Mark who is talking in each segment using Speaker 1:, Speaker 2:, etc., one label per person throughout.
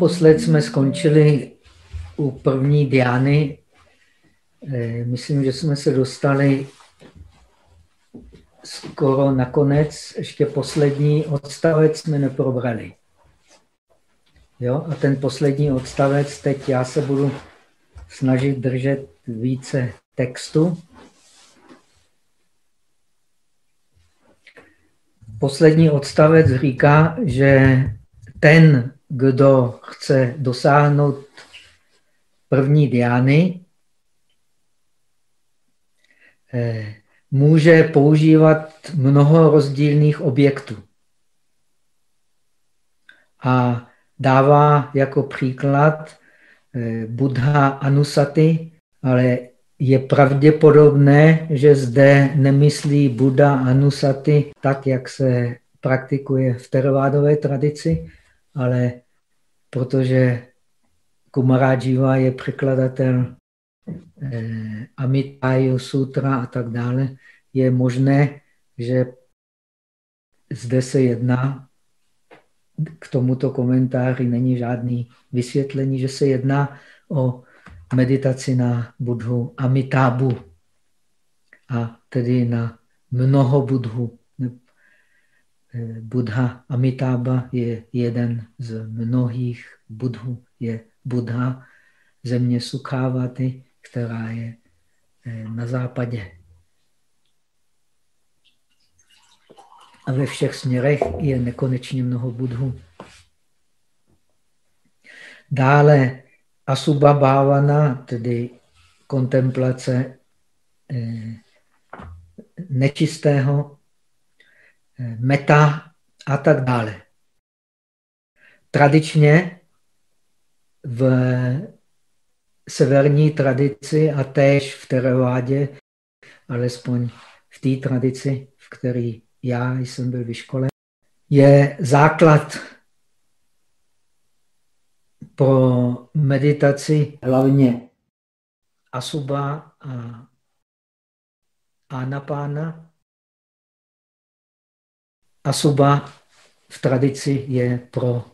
Speaker 1: Naposled jsme skončili u první diány. Eh, myslím, že jsme se dostali skoro nakonec. Ještě poslední odstavec jsme neprobrali. Jo? A ten poslední odstavec, teď já se budu snažit držet více textu. Poslední odstavec říká, že ten, kdo chce dosáhnout první diány, eh, může používat mnoho rozdílných objektů. A dává jako příklad eh, Buddha Anusati, ale je pravděpodobné, že zde nemyslí Buddha Anusati tak, jak se praktikuje v teravádové tradici, ale protože Kumarajiva je překladatel eh, Amitayu Sutra a tak dále, je možné, že zde se jedná, k tomuto komentáři není žádný vysvětlení, že se jedná o meditaci na Budhu Amitábu a tedy na mnoho Budhu. Eh, Buddha Amitába je jeden z mnohých Budhu, je Buddha země Sukhávaty, která je eh, na západě. A ve všech směrech je nekonečně mnoho Budhu. Dále Asubha Bhavana, tedy kontemplace eh, nečistého, meta a tak dále. Tradičně v severní tradici a též v Teravádě, alespoň v té tradici, v které já jsem byl vyškolen, je základ pro meditaci hlavně asuba a anapána. Asuba v tradici je pro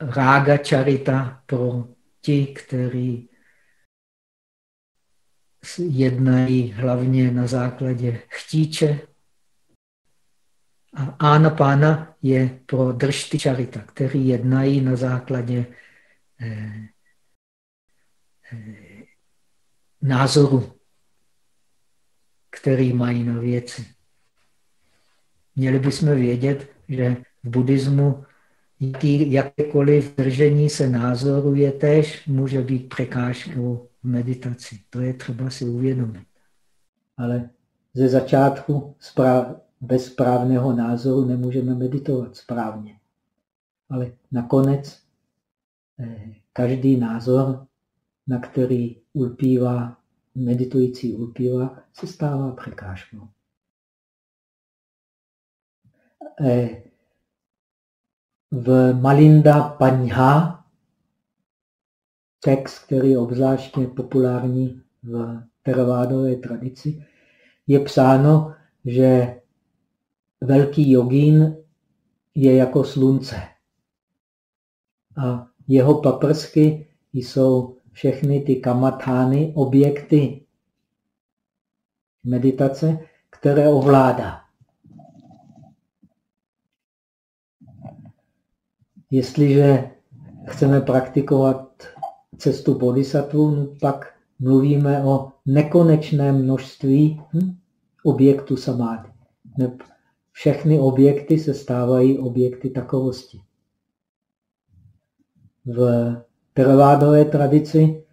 Speaker 1: rága čarita, pro ti, kteří jednají hlavně na základě chtíče. A anapána je pro držty čarita, kteří jednají na základě Eh, eh, názoru, který mají na věci. Měli bychom vědět, že v buddhismu jakékoliv držení se názoru je tež může být překážkou v meditaci. To je třeba si uvědomit. Ale ze začátku bez správného názoru nemůžeme meditovat správně. Ale nakonec Eh, každý názor, na který ulpívá, meditující ulpívá, se stává překážkou. V Malinda Panha, text, který je obzvláště populární v teravádové tradici, je psáno, že velký jogín je jako slunce. A jeho paprsky jsou všechny ty kamatány, objekty meditace, které ovládá. Jestliže chceme praktikovat cestu bodhisattva, no pak mluvíme o nekonečném množství hm, objektů samády. Všechny objekty se stávají objekty takovosti v teravádové tradici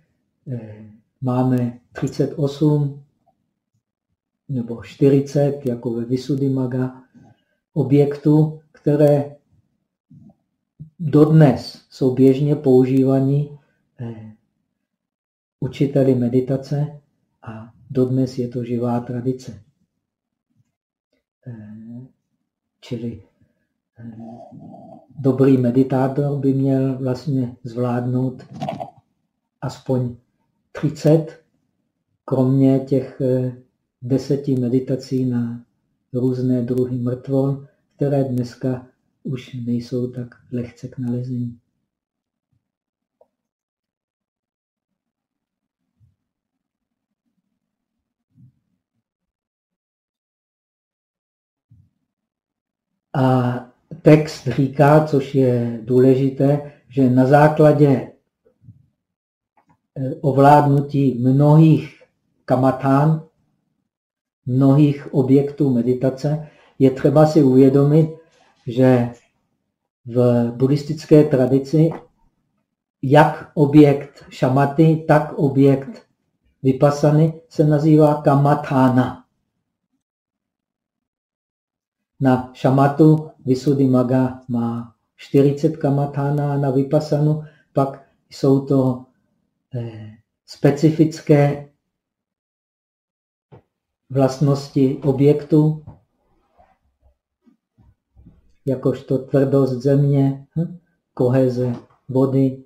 Speaker 1: eh, máme 38 nebo 40, jako ve Visuddhimaga, objektů, které dodnes jsou běžně používaní eh, učiteli meditace a dodnes je to živá tradice. Eh, čili dobrý meditátor by měl vlastně zvládnout aspoň 30, kromě těch eh, deseti meditací na různé druhy mrtvol, které dneska už nejsou tak lehce k nalezení. A text říká, což je důležité, že na základě eh, ovládnutí mnohých kamatán, mnohých objektů meditace, je třeba si uvědomit, že v buddhistické tradici jak objekt šamaty, tak objekt vypasany se nazývá kamatána. Na šamatu Maga má 40 kamatána a na vypasanu pak jsou to eh, specifické vlastnosti objektu, jakožto tvrdost země, hm, koheze vody,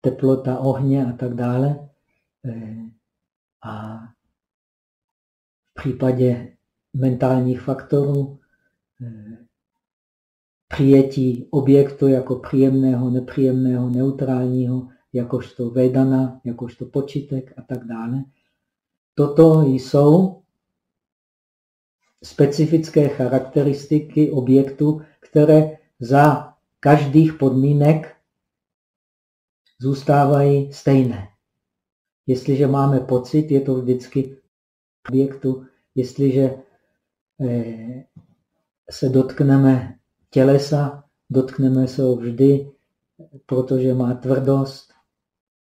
Speaker 1: teplota ohně a tak dále. Eh, a v případě mentálních faktorů eh, přijetí objektu jako příjemného, nepříjemného, neutrálního, jakožto vedana, jakožto počítek a tak dále. Toto jsou specifické charakteristiky objektu, které za každých podmínek zůstávají stejné. Jestliže máme pocit, je to vždycky objektu. Jestliže eh, se dotkneme tělesa, dotkneme se ho vždy, protože má tvrdost,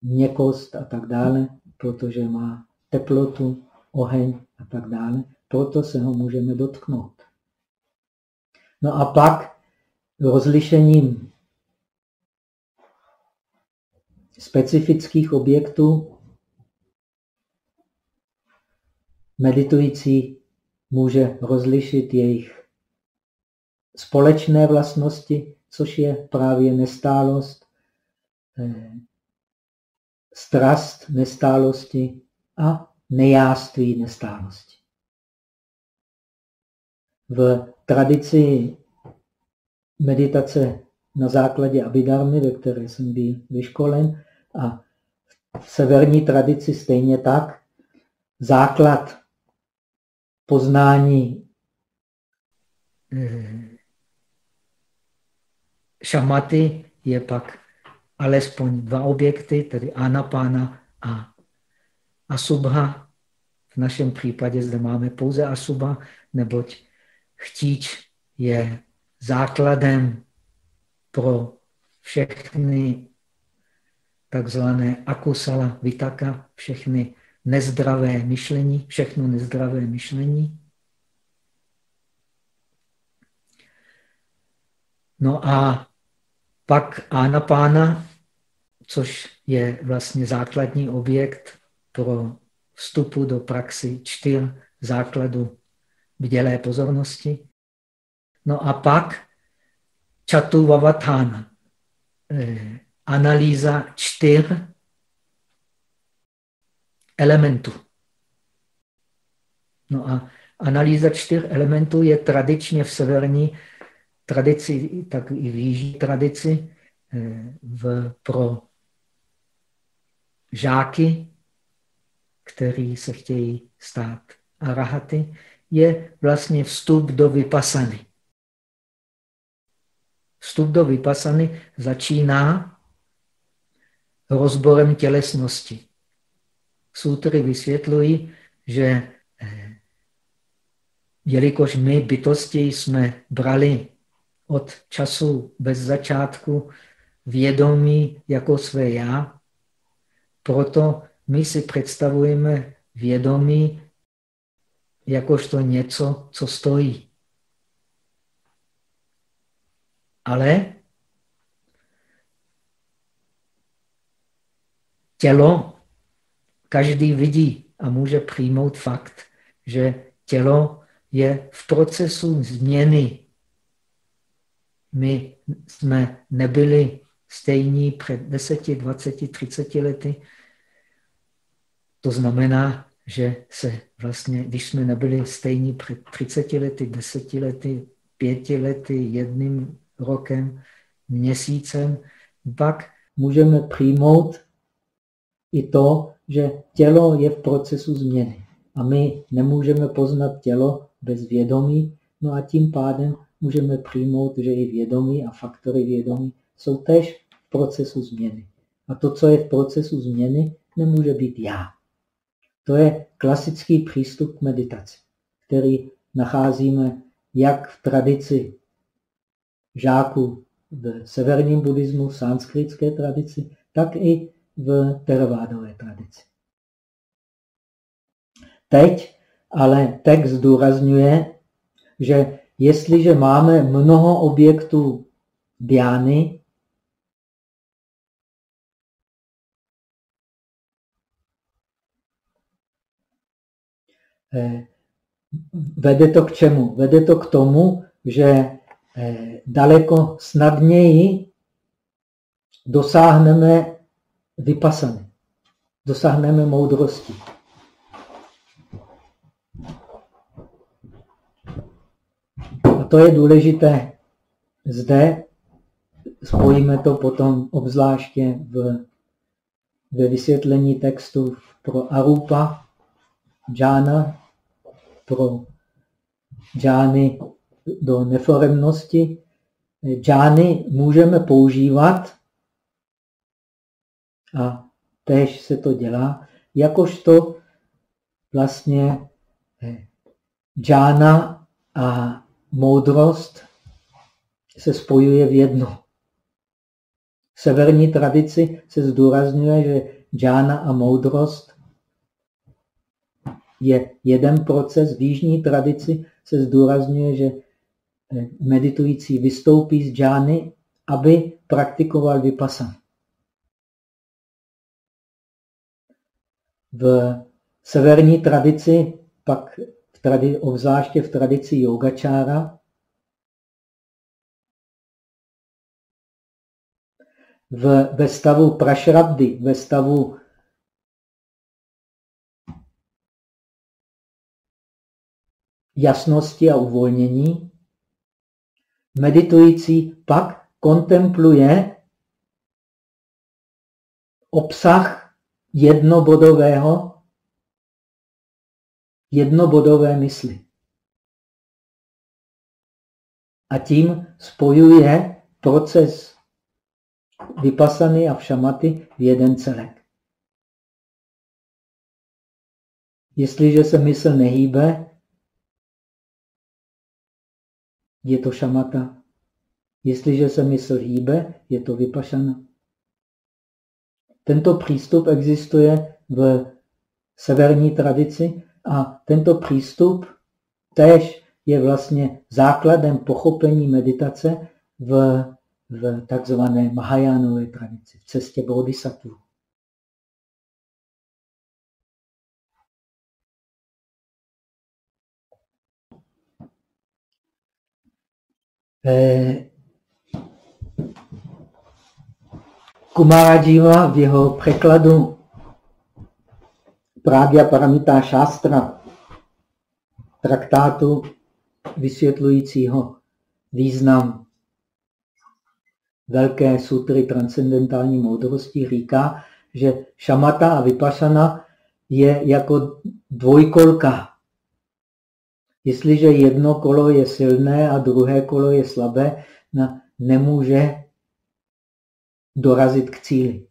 Speaker 1: měkost a tak dále, protože má teplotu, oheň a tak dále. Proto se ho můžeme dotknout. No a pak rozlišením specifických objektů meditující může rozlišit jejich společné vlastnosti, což je právě nestálost, eh, strast nestálosti a nejáství nestálosti. V tradici meditace na základě abidarmy, ve které jsem byl vyškolen, a v severní tradici stejně tak, základ poznání eh, šamaty je pak alespoň dva objekty, tedy anapána a asubha. V našem případě zde máme pouze asubha, neboť chtíč je základem pro všechny takzvané akusala vitaka, všechny nezdravé myšlení, všechno nezdravé myšlení. No a pak anapána, což je vlastně základní objekt pro vstupu do praxi čtyř základů vdělé pozornosti. No a pak čatu vavatana, eh, analýza čtyř elementů. No a analýza čtyř elementů je tradičně v severní tradici, tak i v jižní tradici eh, v, pro žáky, který se chtějí stát arahaty, je vlastně vstup do vypasany. Vstup do vypasany začíná rozborem tělesnosti. Sutry vysvětlují, že eh, jelikož my bytosti jsme brali od času bez začátku vědomí jako své já, proto my si představujeme vědomí jakožto něco, co stojí. Ale tělo každý vidí a může přijmout fakt, že tělo je v procesu změny. My jsme nebyli stejní před 10, 20, 30 lety. To znamená, že se vlastně, když jsme nebyli stejní před 30 lety, 10 lety, 5 lety, jedným rokem, měsícem, pak můžeme přijmout i to, že tělo je v procesu změny. A my nemůžeme poznat tělo bez vědomí, no a tím pádem můžeme přijmout, že i vědomí a faktory vědomí jsou tež v procesu změny. A to, co je v procesu změny, nemůže být já. To je klasický přístup k meditaci, který nacházíme jak v tradici žáků v severním buddhismu, v sanskritské tradici, tak i v teravádové tradici. Teď ale text zdůrazňuje, že jestliže máme mnoho objektů diány, vede to k čemu? Vede to k tomu, že eh, daleko snadněji dosáhneme vypasany, dosáhneme moudrosti. A to je důležité. Zde spojíme to potom obzvláště v, ve vysvětlení textu pro Arupa, Džána, pro džány do neforemnosti. Džány můžeme používat a též se to dělá, jakožto vlastně eh, džána a moudrost se spojuje v jedno. V severní tradici se zdůrazňuje, že džána a moudrost je jeden proces. V jižní tradici se zdůrazňuje, že eh, meditující vystoupí z džány, aby praktikoval vypasan. V severní tradici, pak v tradi, obzvláště v tradici yogačára, v, ve stavu prašrabdy, ve stavu jasnosti a uvolnění, meditující pak kontempluje obsah jednobodového, jednobodové mysli. A tím spojuje proces vypasany a všamaty v jeden celek. Jestliže se mysl nehýbe, je to šamata. Jestliže se mysl hýbe, je to vypašana. Tento přístup existuje v severní tradici a tento přístup též je vlastně základem pochopení meditace v, v takzvané Mahajánové tradici, v cestě bodhisattva. Eh, Kumarajiva v jeho překladu Pragya Paramita Shastra, traktátu vysvětlujícího význam velké sutry transcendentální moudrosti, říká, že šamata a vypašana je jako dvojkolka. Jestliže jedno kolo je silné a druhé kolo je slabé, nemůže dorazit k cíli.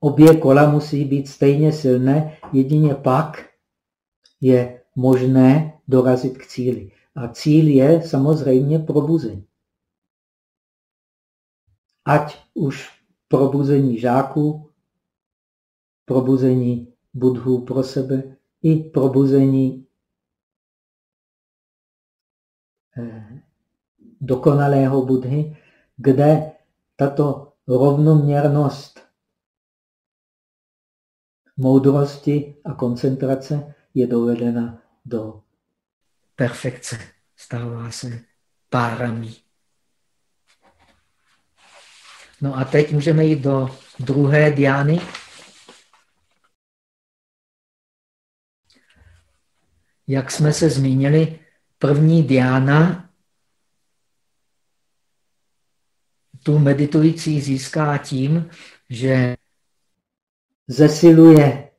Speaker 1: Obě kola musí být stejně silné, jedině pak je možné dorazit k cíli. A cíl je samozřejmě probuzení. Ať už probuzení žáků, probuzení budhů pro sebe, i probuzení eh, dokonalého budhy, kde tato rovnoměrnost moudrosti a koncentrace je dovedena do perfekce. Stává se párami. No a teď můžeme jít do druhé diány. Jak jsme se zmínili, první diána tu meditující získá tím, že zesiluje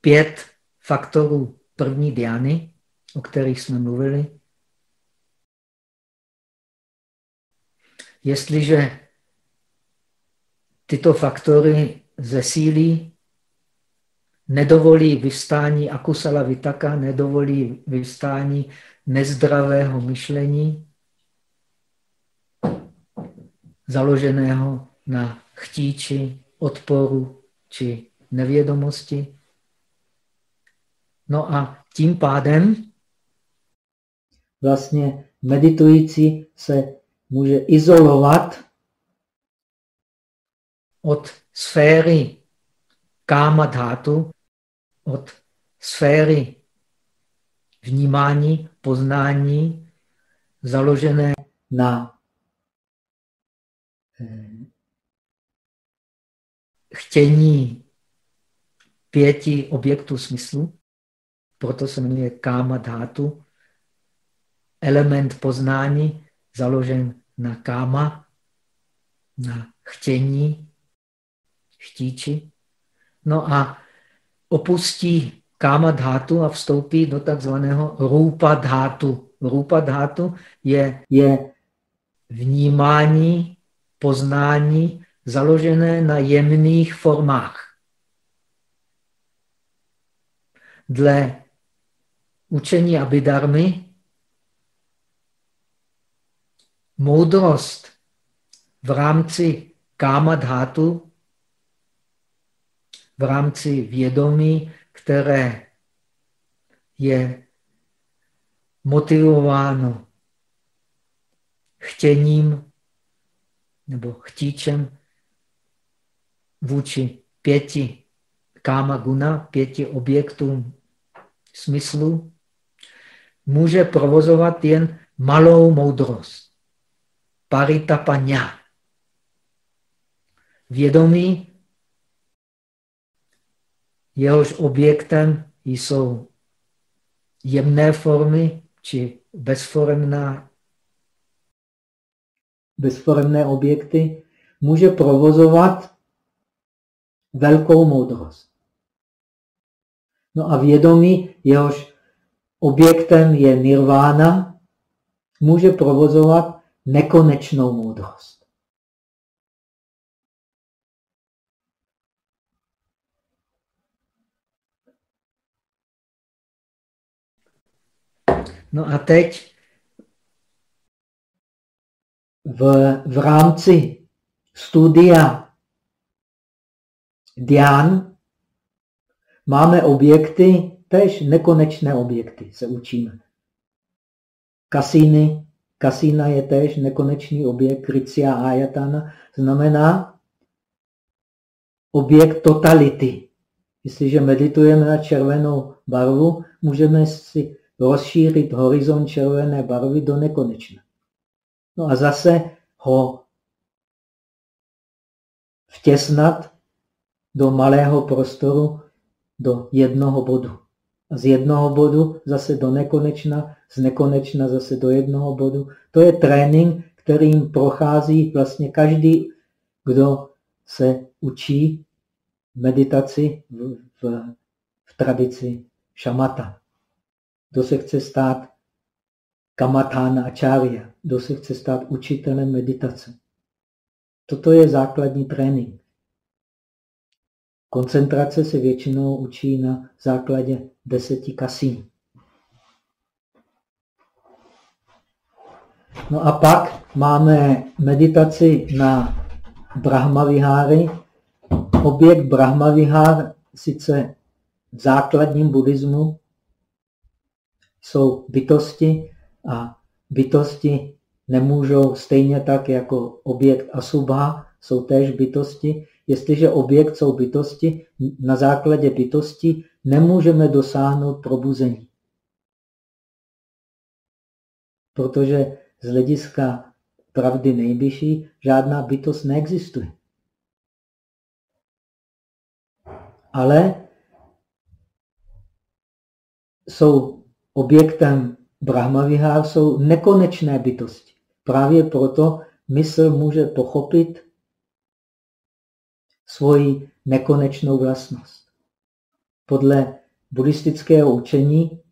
Speaker 1: pět faktorů první diány o kterých jsme mluvili. Jestliže tyto faktory zesílí, nedovolí vyvstání akusala vitaka, nedovolí vyvstání nezdravého myšlení, založeného na chtíči, odporu či nevědomosti. No a tím pádem vlastně meditující se může izolovat od sféry káma dhatu, od sféry vnímání, poznání, založené na eh, chtění pěti objektů smyslu, proto se jmenuje káma dhatu, element poznání založen na káma, na chtění, chtíči. No a opustí káma dhatu a vstoupí do takzvaného rupa dhatu. Rupa dhatu je, je vnímání, poznání založené na jemných formách. Dle učení Abidarmy moudrost v rámci káma dhatu, v rámci vědomí, které je motivováno chtěním nebo chtíčem vůči pěti káma guna, pěti objektům smyslu, může provozovat jen malou moudrost. Paritapanya. Vědomí, jehož objektem jsou jemné formy či bezformná, bezformné objekty, může provozovat velkou moudrost. No a vědomí, jehož objektem je nirvána, může provozovat nekonečnou moudrost. No a teď v, v rámci studia Dián máme objekty, tež nekonečné objekty se učíme. Kasíny, kasína je tež nekonečný objekt, kricia ayatana, znamená objekt totality. Jestliže meditujeme na červenou barvu, můžeme si rozšířit horizont červené barvy do nekonečna. No a zase ho vtěsnat do malého prostoru, do jednoho bodu. A z jednoho bodu zase do nekonečna, z nekonečna zase do jednoho bodu. To je trénink, kterým prochází vlastně každý, kdo se učí meditaci v, v, v tradici šamata. Kdo se chce stát kamatána čária, kdo se chce stát učitelem meditace. Toto je základní trénink. Koncentrace se většinou učí na základě deseti kasín. No a pak máme meditaci na Brahmaviháry. Objekt Brahmavihár sice v základním buddhismu jsou bytosti a bytosti nemůžou stejně tak jako objekt asubha, jsou též bytosti. Jestliže objekt jsou bytosti, na základě bytosti nemůžeme dosáhnout probuzení. Protože z hlediska pravdy nejbližší žádná bytost neexistuje. Ale jsou objektem Brahmavihár jsou nekonečné bytosti. Právě proto mysl může pochopit svoji nekonečnou vlastnost. Podle buddhistického učení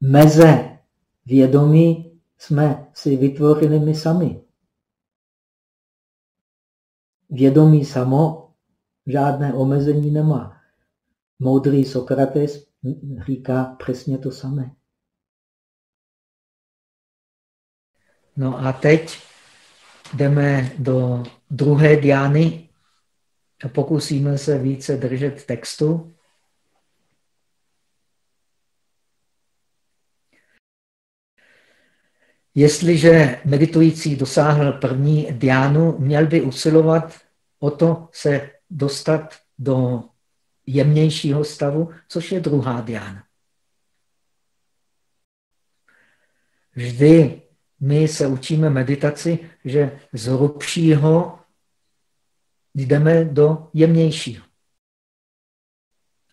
Speaker 1: meze vědomí jsme si vytvořili my sami. Vědomí samo žádné omezení nemá. Moudrý Sokrates říká přesně to samé. No a teď jdeme do druhé diány a pokusíme se více držet textu. Jestliže meditující dosáhl první diánu, měl by usilovat o to se dostat do jemnějšího stavu, což je druhá diána. Vždy my se učíme meditaci, že z hrubšího jdeme do jemnějšího.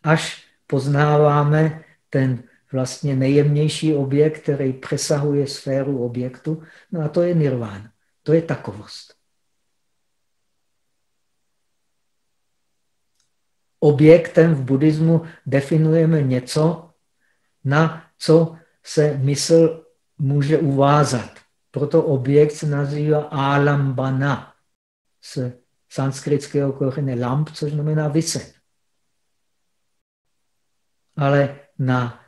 Speaker 1: Až poznáváme ten vlastně nejjemnější objekt, který přesahuje sféru objektu, no a to je nirvana, to je takovost. Objektem v buddhismu definujeme něco, na co se mysl může uvázat. Proto objekt se nazývá alambana z sanskritského kořene lamp, což znamená vyset. Ale na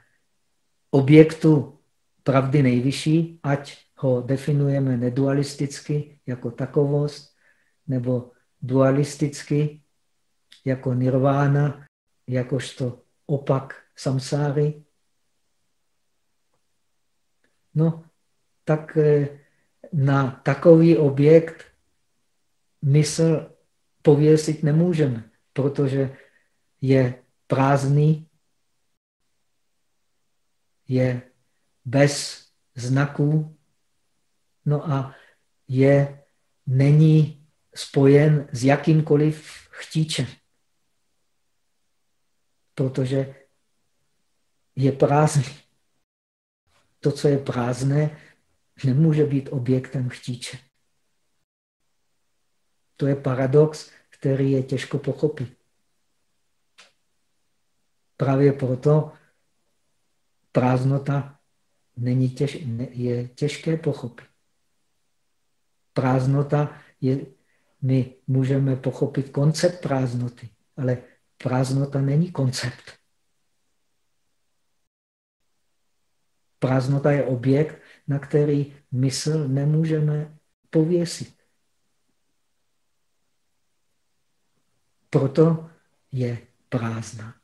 Speaker 1: objektu pravdy nejvyšší, ať ho definujeme nedualisticky jako takovost, nebo dualisticky jako nirvána, jakožto opak samsáry. No, tak eh, na takový objekt mysl pověsit nemůžeme, protože je prázdný, je bez znaků, no a je, není spojen s jakýmkoliv chtíčem, protože je prázdný. To, co je prázdné, nemůže být objektem chtíče. To je paradox, který je těžko pochopit. Právě proto prázdnota není těž, je těžké pochopit. Prázdnota je, my můžeme pochopit koncept prázdnoty, ale prázdnota není koncept. Prázdnota je objekt, na který mysl nemůžeme pověsit. Proto je prázdná.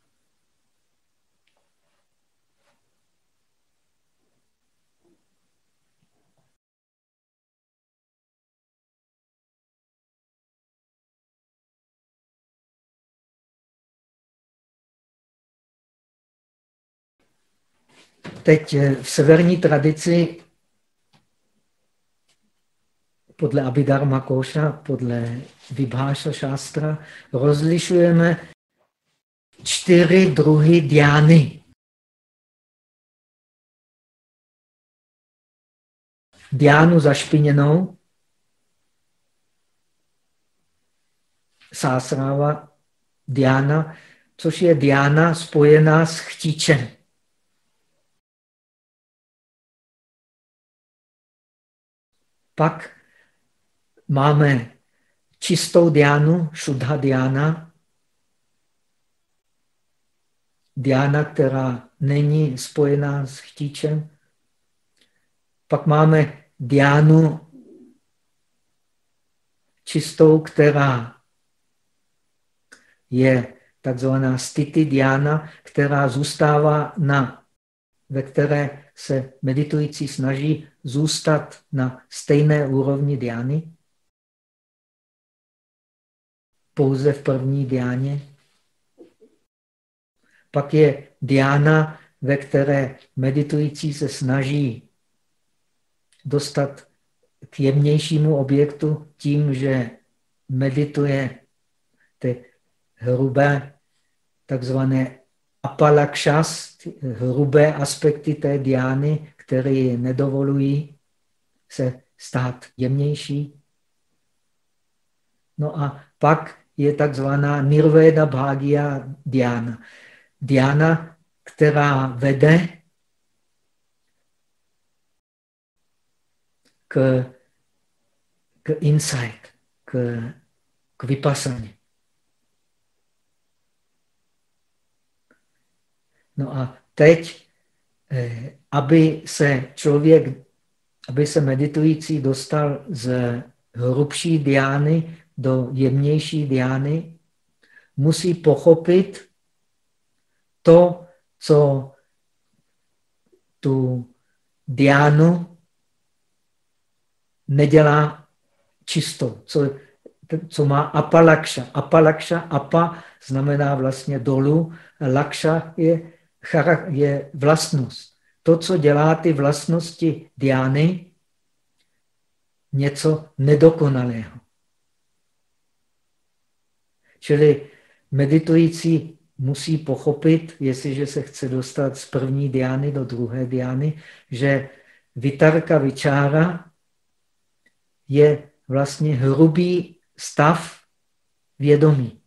Speaker 1: Teď eh, v severní tradici podle Abhidharma Koša, podle Vibháša šástra, rozlišujeme čtyři druhy diány. Diánu zašpiněnou, sásráva, diána, což je diána spojená s chtíčem. Pak máme čistou diánu, šudha diána, diána, která není spojená s chtíčem. Pak máme diánu čistou, která je takzvaná stity diána, která zůstává na, ve které se meditující snaží zůstat na stejné úrovni diány, pouze v první diáně. Pak je diána, ve které meditující se snaží dostat k jemnějšímu objektu tím, že medituje ty hrubé, takzvané apalakšas, hrubé aspekty té diány, které nedovolují se stát jemnější. No a pak je takzvaná nirveda bhagia diana, diana, která vede k, k insight, k, k vypasaní. No a teď aby se člověk, aby se meditující dostal z hrubší diány do jemnější diány, musí pochopit to, co tu diánu nedělá čistou, co, co má apalakša. Apalakša, apa znamená vlastně dolů, lakša je, je vlastnost. To, co dělá ty vlastnosti diány, něco nedokonalého. Čili meditující musí pochopit, jestliže se chce dostat z první diány do druhé diány, že vitarka vyčára je vlastně hrubý stav vědomí.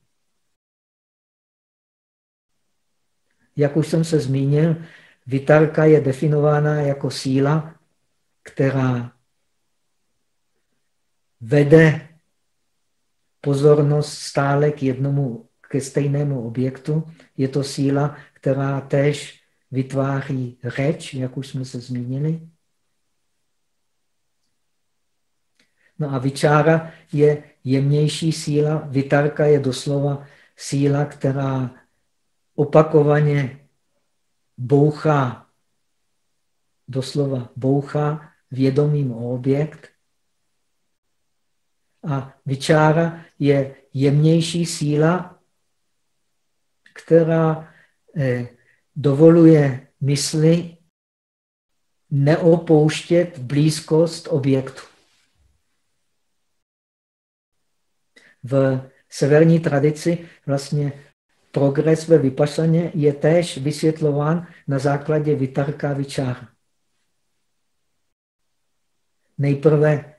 Speaker 1: Jak už jsem se zmínil, vitarka je definována jako síla, která vede pozornost stále k jednomu, ke stejnému objektu. Je to síla, která též vytváří řeč, jak už jsme se zmínili. No a vyčára je jemnější síla, vitarka je doslova síla, která opakovaně bouchá, doslova bouchá vědomým objekt. A vyčára je jemnější síla, která eh, dovoluje mysli neopouštět blízkost objektu. V severní tradici vlastně progres ve vypasaně je též vysvětlován na základě vitarka vyčára. Nejprve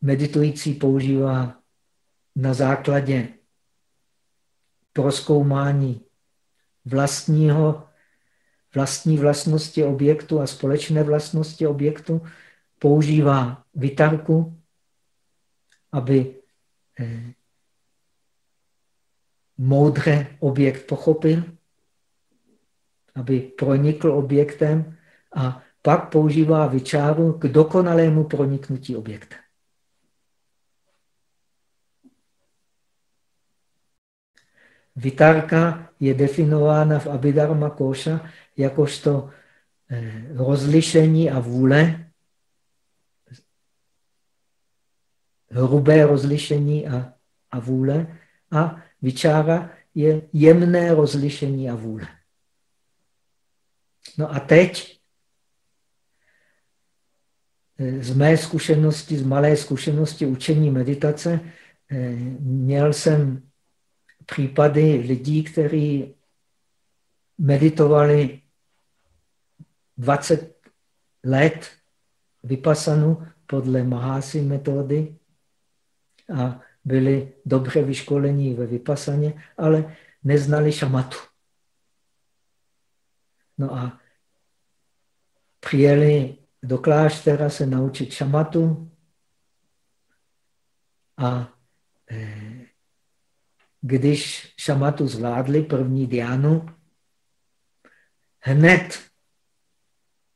Speaker 1: meditující používá na základě proskoumání vlastního, vlastní vlastnosti objektu a společné vlastnosti objektu, používá vitarku, aby eh, moudře objekt pochopil, aby pronikl objektem a pak používá vyčáru k dokonalému proniknutí objekta. Vitarka je definována v Abhidharma Koša jakožto eh, rozlišení a vůle, hrubé rozlišení a, a vůle a vyčára je jemné rozlišení a vůle. No a teď eh, z mé zkušenosti, z malé zkušenosti učení meditace, eh, měl jsem případy lidí, kteří meditovali 20 let vypasanu podle Mahasi metody a byli dobře vyškolení ve vypasaně, ale neznali šamatu. No a přijeli do kláštera se naučit šamatu a eh, když šamatu zvládli první diánu, hned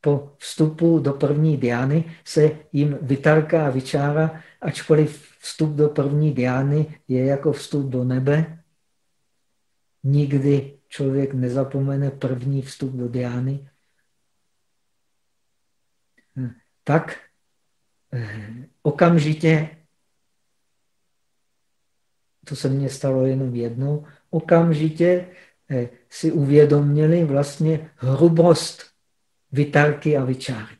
Speaker 1: po vstupu do první diány se jim vytarka a vyčára, ačkoliv vstup do první diány je jako vstup do nebe, nikdy člověk nezapomene první vstup do diány, tak eh, okamžitě to se mně stalo jenom jednou, okamžitě eh, si uvědomili vlastně hrubost vytárky a vyčáry.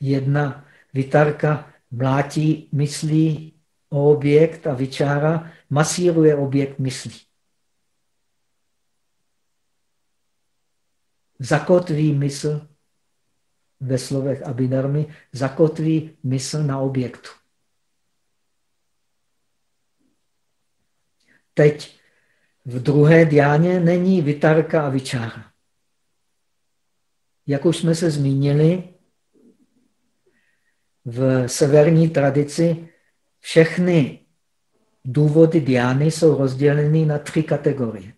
Speaker 1: Jedna vytárka mlátí myslí o objekt a vyčára masíruje objekt myslí. Zakotví mysl ve slovech Abhidharmy zakotví mysl na objektu. Teď v druhé diáně není vytárka a vyčára. Jak už jsme se zmínili, v severní tradici všechny důvody diány jsou rozděleny na tři kategorie.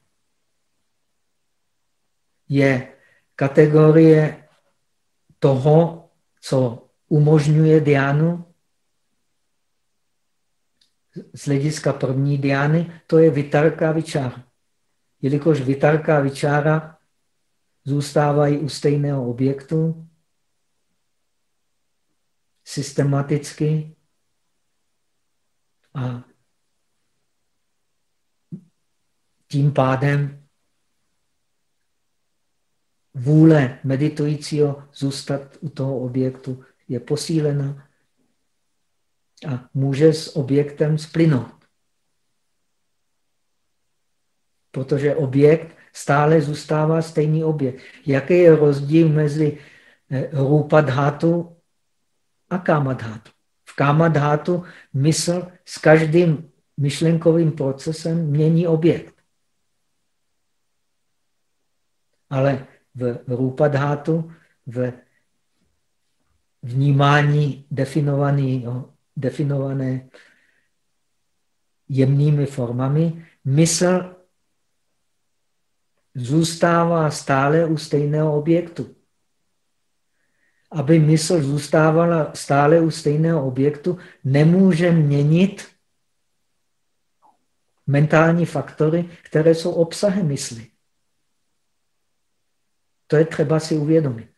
Speaker 1: Je kategorie toho, co umožňuje diánu, z hlediska první diány, to je vitarka vyčára. Jelikož vitarka vyčára zůstávají u stejného objektu, systematicky a tím pádem vůle meditujícího zůstat u toho objektu je posílena a může s objektem splynout. Protože objekt stále zůstává stejný objekt. Jaký je rozdíl mezi eh, rupa dhatu a kamadhátu? V kamadhátu mysl s každým myšlenkovým procesem mění objekt. Ale v rupadhátu, v vnímání definovaného definované jemnými formami, mysl zůstává stále u stejného objektu. Aby mysl zůstávala stále u stejného objektu, nemůže měnit mentální faktory, které jsou obsahem mysli. To je třeba si uvědomit.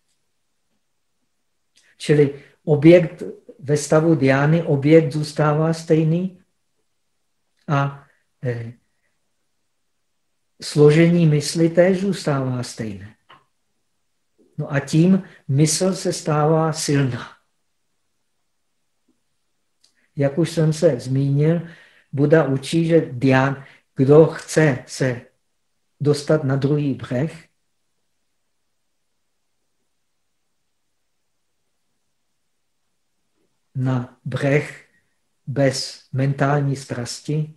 Speaker 1: Čili objekt ve stavu diány objekt zůstává stejný a eh, složení mysli též zůstává stejné. No a tím mysl se stává silná. Jak už jsem se zmínil, Buda učí, že dián, kdo chce se dostat na druhý břeh, na břeh bez mentální strasti,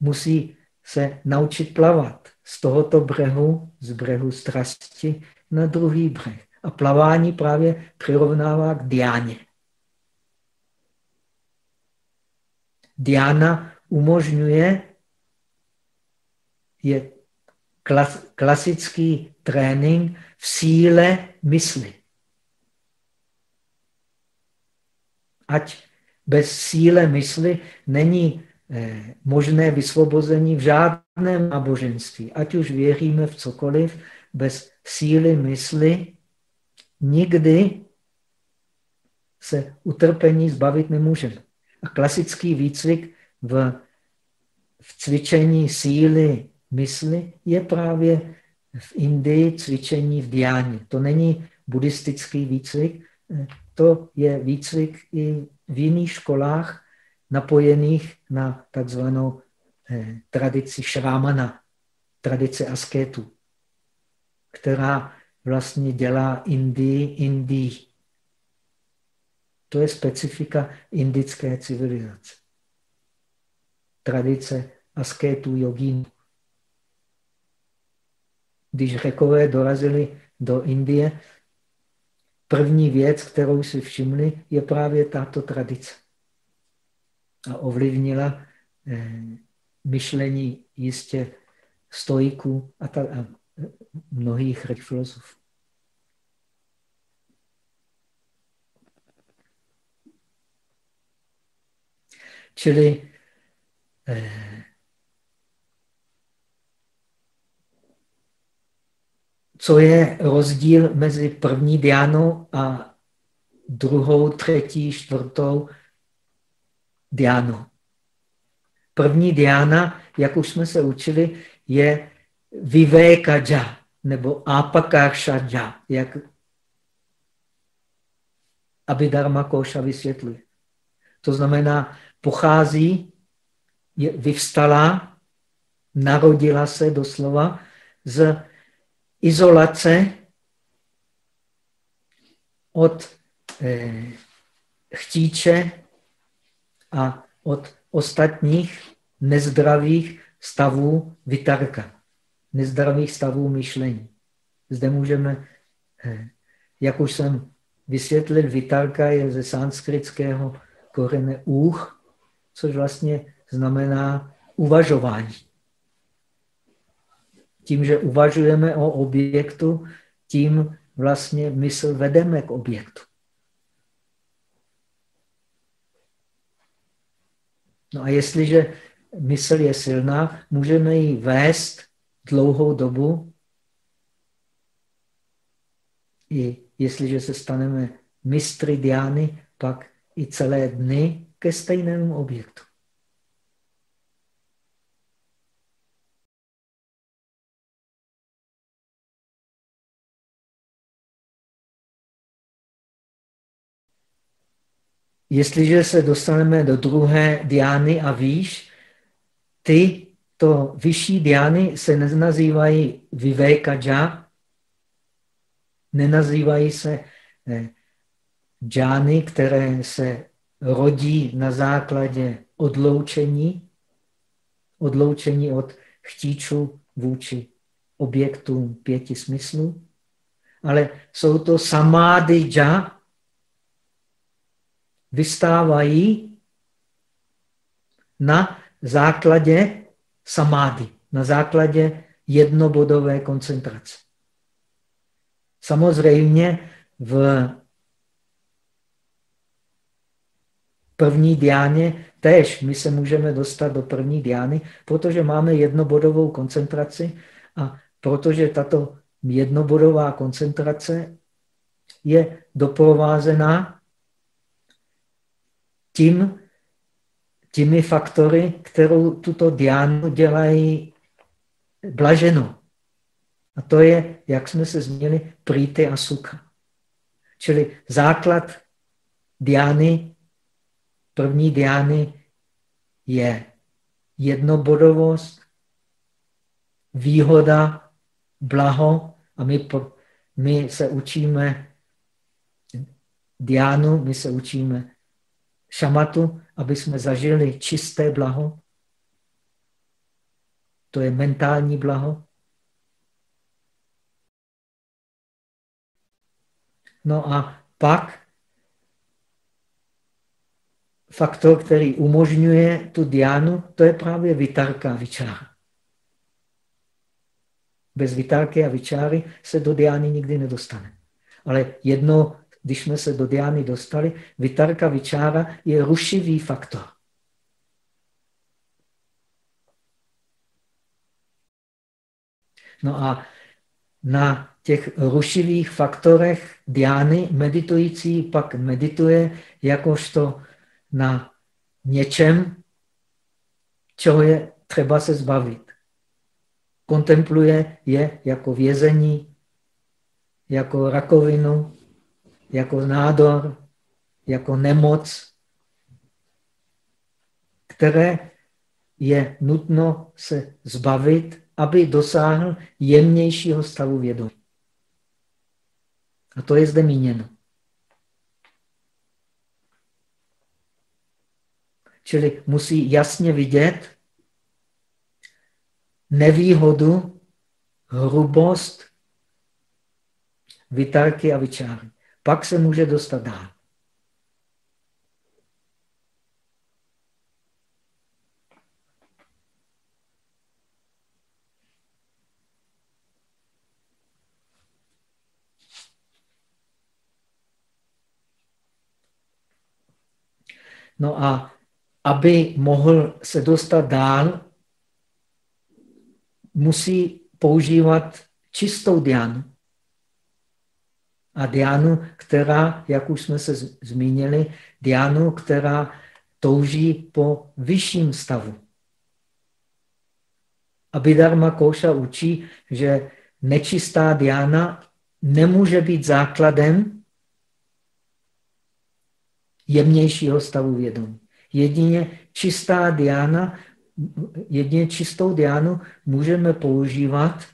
Speaker 1: musí se naučit plavat z tohoto břehu, z břehu strasti, na druhý břeh. A plavání právě přirovnává k diáně. Diana umožňuje, je klasický trénink v síle mysli. Ať bez síle mysli není eh, možné vysvobození v žádném náboženství. Ať už věříme v cokoliv, bez síly mysli nikdy se utrpení zbavit nemůžeme. A klasický výcvik v, v cvičení síly mysli je právě v Indii cvičení v diáně. To není buddhistický výcvik, eh, to je výcvik i v jiných školách napojených na takzvanou eh, tradici šrámana, tradice askétu, která vlastně dělá Indii Indii. To je specifika indické civilizace. Tradice askétů jogín. Když řekové dorazili do Indie, První věc, kterou si všimli, je právě tato tradice. A ovlivnila eh, myšlení jistě stojků a, ta, a mnohých filozofů. Čili eh, co je rozdíl mezi první diánou a druhou, třetí, čtvrtou diánou. První diána, jak už jsme se učili, je vivékaja nebo apakarshaja, jak Abhidharma Koša vysvětluje. To znamená, pochází, je, vyvstala, narodila se doslova z izolace od eh, chtíče a od ostatních nezdravých stavů vytarka, nezdravých stavů myšlení. Zde můžeme jak už jsem vysvětlil, vitarka je ze sanskritského korene úch, což vlastně znamená uvažování. Tím, že uvažujeme o objektu, tím vlastně mysl vedeme k objektu. No a jestliže mysl je silná, můžeme ji vést dlouhou dobu. I jestliže se staneme mistry diány, pak i celé dny ke stejnému objektu. Jestliže se dostaneme do druhé diány a výš, ty to vyšší diány se nenazývají Vivekaja, nenazývají se eh, džány, které se rodí na základě odloučení, odloučení od chtíčů vůči objektům pěti smyslů, ale jsou to samády dža, vystávají na základě samády, na základě jednobodové koncentrace. Samozřejmě v první diáně tež my se můžeme dostat do první diány, protože máme jednobodovou koncentraci a protože tato jednobodová koncentrace je doprovázená tím, těmi faktory, kterou tuto diánu dělají blaženou. A to je, jak jsme se zmínili, prýty a suka. Čili základ diány, první diány je jednobodovost, výhoda, blaho a my, my se učíme diánu, my se učíme šamatu, aby jsme zažili čisté blaho. To je mentální blaho. No a pak faktor, který umožňuje tu diánu, to je právě vitarka a vyčára. Bez vitarky a vyčáry se do diány nikdy nedostane. Ale jedno když jsme se do diány dostali, vitarka vyčára je rušivý faktor. No a na těch rušivých faktorech diány meditující pak medituje jakožto na něčem, čeho je třeba se zbavit. Kontempluje je jako vězení, jako rakovinu, jako nádor, jako nemoc, které je nutno se zbavit, aby dosáhl jemnějšího stavu vědomí. A to je zde míněno. Čili musí jasně vidět nevýhodu, hrubost, vytárky a vyčáry. Pak se může dostat dál. No a aby mohl se dostat dál, musí používat čistou dianu a diánu, která, jak už jsme se zmínili, diánu, která touží po vyšším stavu. Abhidharma Koša učí, že nečistá diána nemůže být základem jemnějšího stavu vědomí. Jedině čistá diána, jedině čistou diánu můžeme používat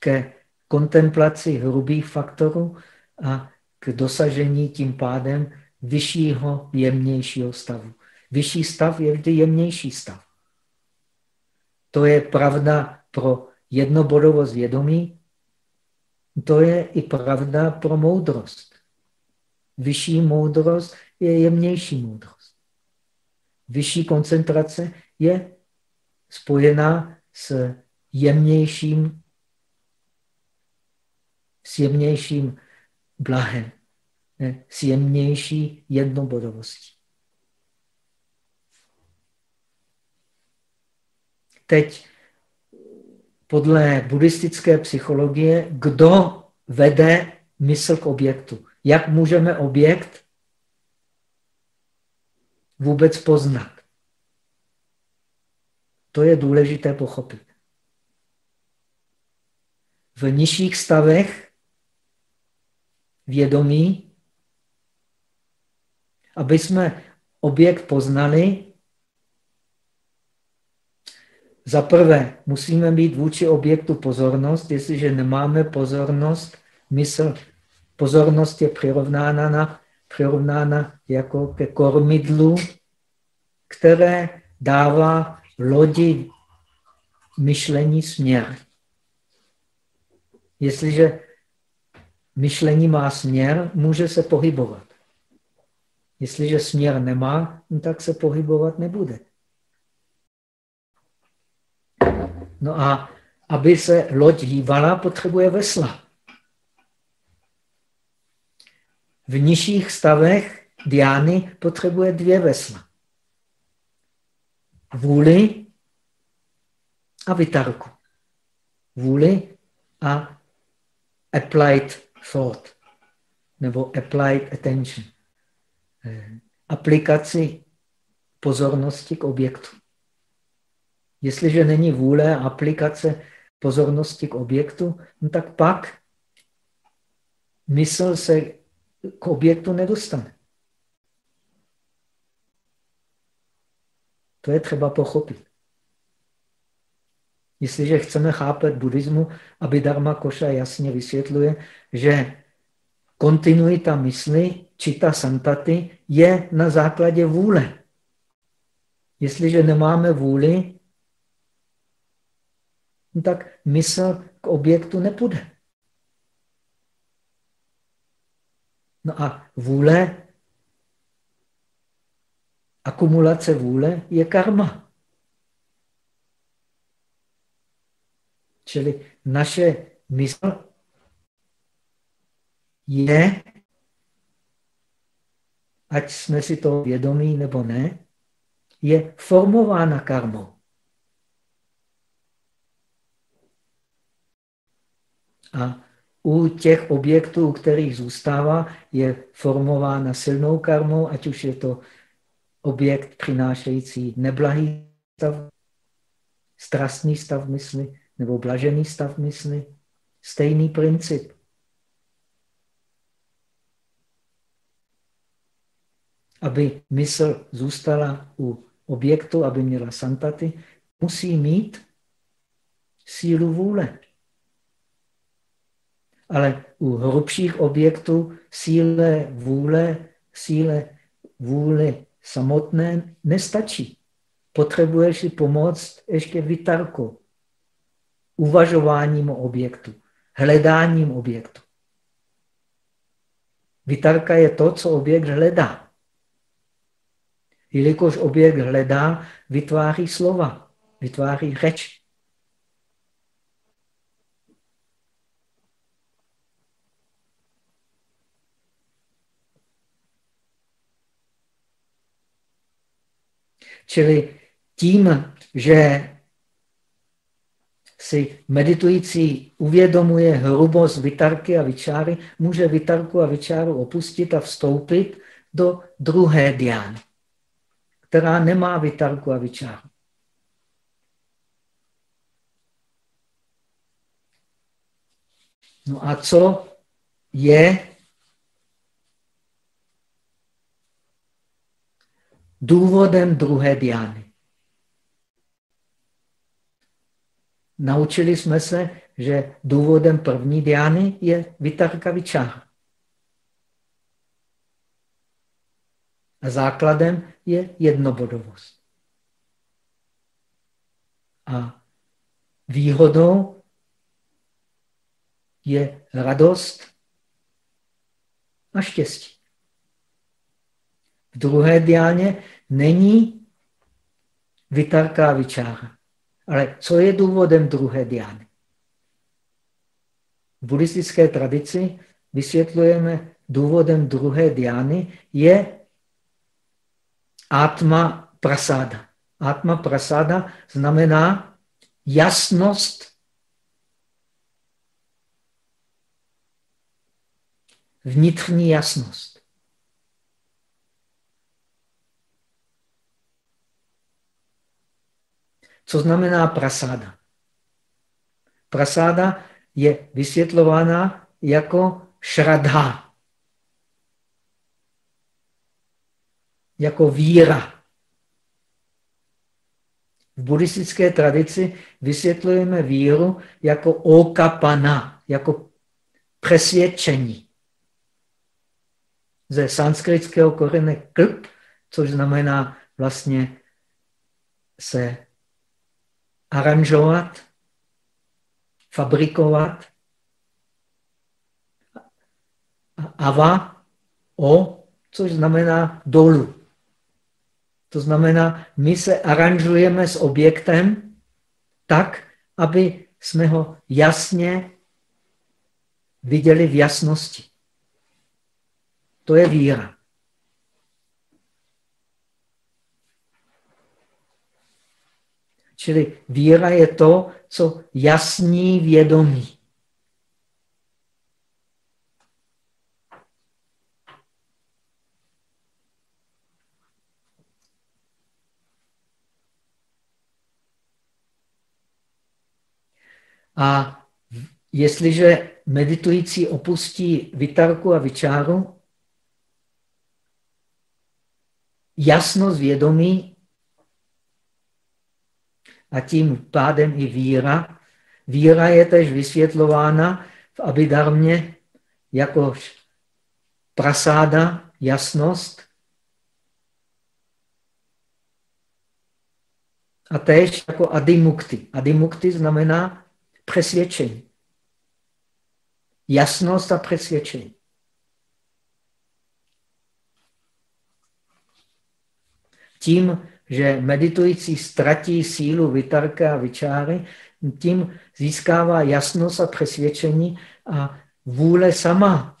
Speaker 1: ke kontemplaci hrubých faktorů a k dosažení tím pádem vyššího, jemnějšího stavu. Vyšší stav je vždy jemnější stav. To je pravda pro jednobodovost vědomí, To je i pravda pro moudrost. Vyšší moudrost je jemnější moudrost. Vyšší koncentrace je spojená s jemnějším, s jemnějším blahem, s jemnější jednobodovostí. Teď podle buddhistické psychologie, kdo vede mysl k objektu. Jak můžeme objekt vůbec poznat? To je důležité pochopit. V nižších stavech vědomí, aby jsme objekt poznali, za prvé, musíme mít vůči objektu pozornost. Jestliže nemáme pozornost, mysl, pozornost je přirovnána, na, přirovnána jako ke kormidlu, které dává lodi myšlení směr. Jestliže myšlení má směr, může se pohybovat. Jestliže směr nemá, no tak se pohybovat nebude. No a aby se loď hýbala, potřebuje vesla. V nižších stavech diány potřebuje dvě vesla. Vůli a vytarku. Vůli a applied thought nebo applied attention. Eh, aplikaci pozornosti k objektu. Jestliže není vůle a aplikace pozornosti k objektu, no tak pak mysl se k objektu nedostane. To je třeba pochopit. Jestliže chceme chápat buddhismu, aby Dharma Koša jasně vysvětluje, že kontinuita mysli, čita santaty, je na základě vůle. Jestliže nemáme vůli, no tak mysl k objektu nepůjde. No a vůle, akumulace vůle je karma. Čili naše mysl je, ať jsme si to vědomí nebo ne, je formována karmou. A u těch objektů, u kterých zůstává, je formována silnou karmou, ať už je to objekt přinášející neblahý stav, strastný stav mysli nebo blažený stav mysli. Stejný princip. Aby mysl zůstala u objektu, aby měla santaty, musí mít sílu vůle ale u hrubších objektů síle vůle, síle vůle samotné nestačí. Potřebuješ si pomoct ještě vytarkou, uvažováním o objektu, hledáním objektu. Vytarka je to, co objekt hledá. Jelikož objekt hledá, vytváří slova, vytváří řeč. Čili tím, že si meditující uvědomuje hrubost vytarky a vyčáry, může vytarku a vyčáru opustit a vstoupit do druhé diány, která nemá vytarku a vyčáru. No a co je důvodem druhé diány. Naučili jsme se, že důvodem první diány je vitarka vičára. A základem je jednobodovost. A výhodou je radost a štěstí. V druhé diáně není vytarká vyčára. Ale co je důvodem druhé diány? V buddhistické tradici vysvětlujeme, důvodem druhé diány je atma prasáda. Atma prasáda znamená jasnost vnitřní jasnost. Co znamená prasáda? Prasáda je vysvětlována jako šradha, jako víra. V buddhistické tradici vysvětlujeme víru jako okapana, jako přesvědčení. Ze sanskritského korene klp, což znamená vlastně se aranžovat, fabrikovat. Ava, o, což znamená dolů. To znamená, my se aranžujeme s objektem tak, aby jsme ho jasně viděli v jasnosti. To je víra. Čili víra je to, co jasní vědomí. A jestliže meditující opustí vytarku a vyčáru, jasnost vědomí a tím pádem i víra. Víra je tež vysvětlována v Abidarmě jako prasáda, jasnost. A též jako adimukti. Adimukti znamená přesvědčení. Jasnost a přesvědčení. Tím, že meditující ztratí sílu vytarka a vyčáry, tím získává jasnost a přesvědčení a vůle sama.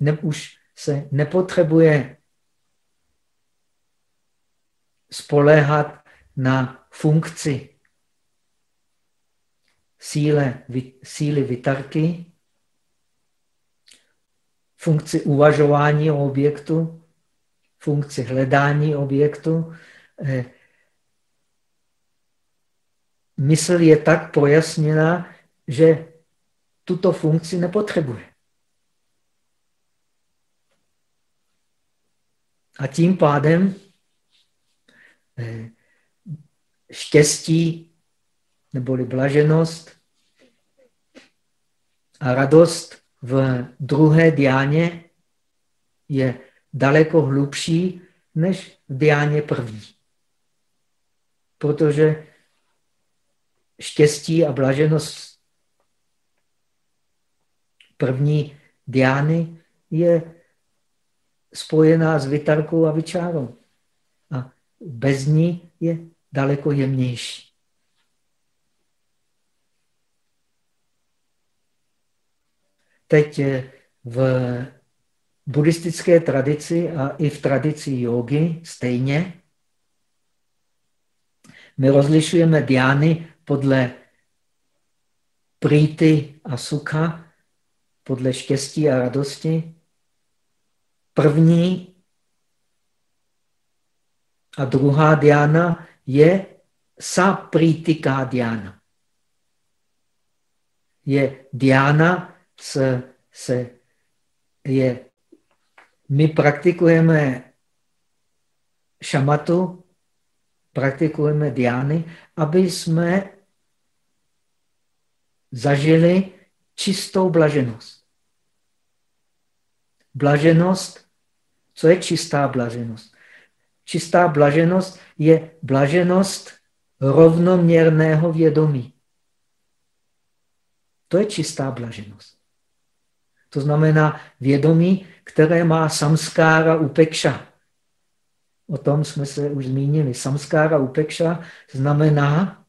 Speaker 1: Ne, už se nepotřebuje spoléhat na funkci síle, síly vytarky, funkci uvažování o objektu, funkci hledání objektu, mysl je tak pojasněná, že tuto funkci nepotřebuje. A tím pádem eh, štěstí neboli blaženost a radost v druhé diáně je daleko hlubší než v diáně první protože štěstí a blaženost první diány je spojená s vytarkou a vyčárou. A bez ní je daleko jemnější. Teď v buddhistické tradici a i v tradici jogy stejně my rozlišujeme diány podle prýty a sukha, podle štěstí a radosti. První a druhá diána je sapritika diána. Je diána, se, se, je, my praktikujeme šamatu, praktikujeme diány, aby jsme zažili čistou blaženost. Blaženost, co je čistá blaženost? Čistá blaženost je blaženost rovnoměrného vědomí. To je čistá blaženost. To znamená vědomí, které má samskára upekša. O tom jsme se už zmínili. Samskára upekša znamená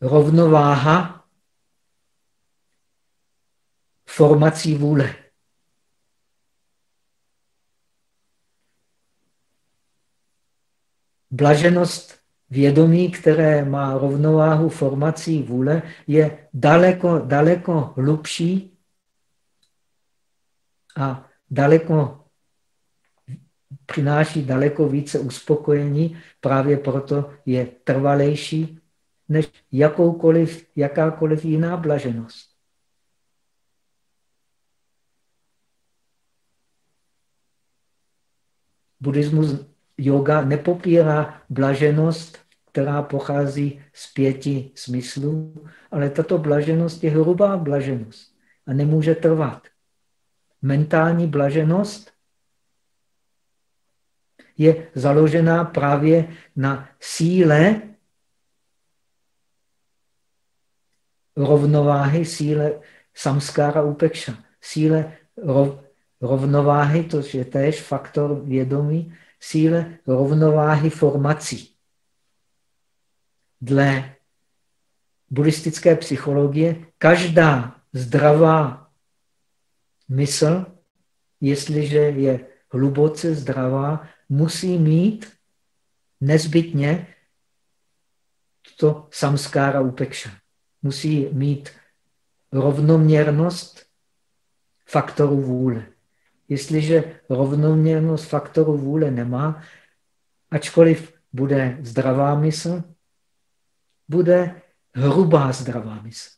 Speaker 1: rovnováha formací vůle. Blaženost vědomí, které má rovnováhu formací vůle, je daleko, daleko hlubší a daleko přináší daleko více uspokojení, právě proto je trvalejší než jakoukoliv, jakákoliv jiná blaženost. Buddhismus yoga nepopírá blaženost, která pochází z pěti smyslů, ale tato blaženost je hrubá blaženost a nemůže trvat. Mentální blaženost je založená právě na síle rovnováhy, síle samskára upekša, síle rov, rovnováhy, to je též faktor vědomí, síle rovnováhy formací. Dle buddhistické psychologie každá zdravá mysl, jestliže je hluboce zdravá, musí mít nezbytně to samskára upekša. Musí mít rovnoměrnost faktorů vůle. Jestliže rovnoměrnost faktoru vůle nemá, ačkoliv bude zdravá mysl, bude hrubá zdravá mysl.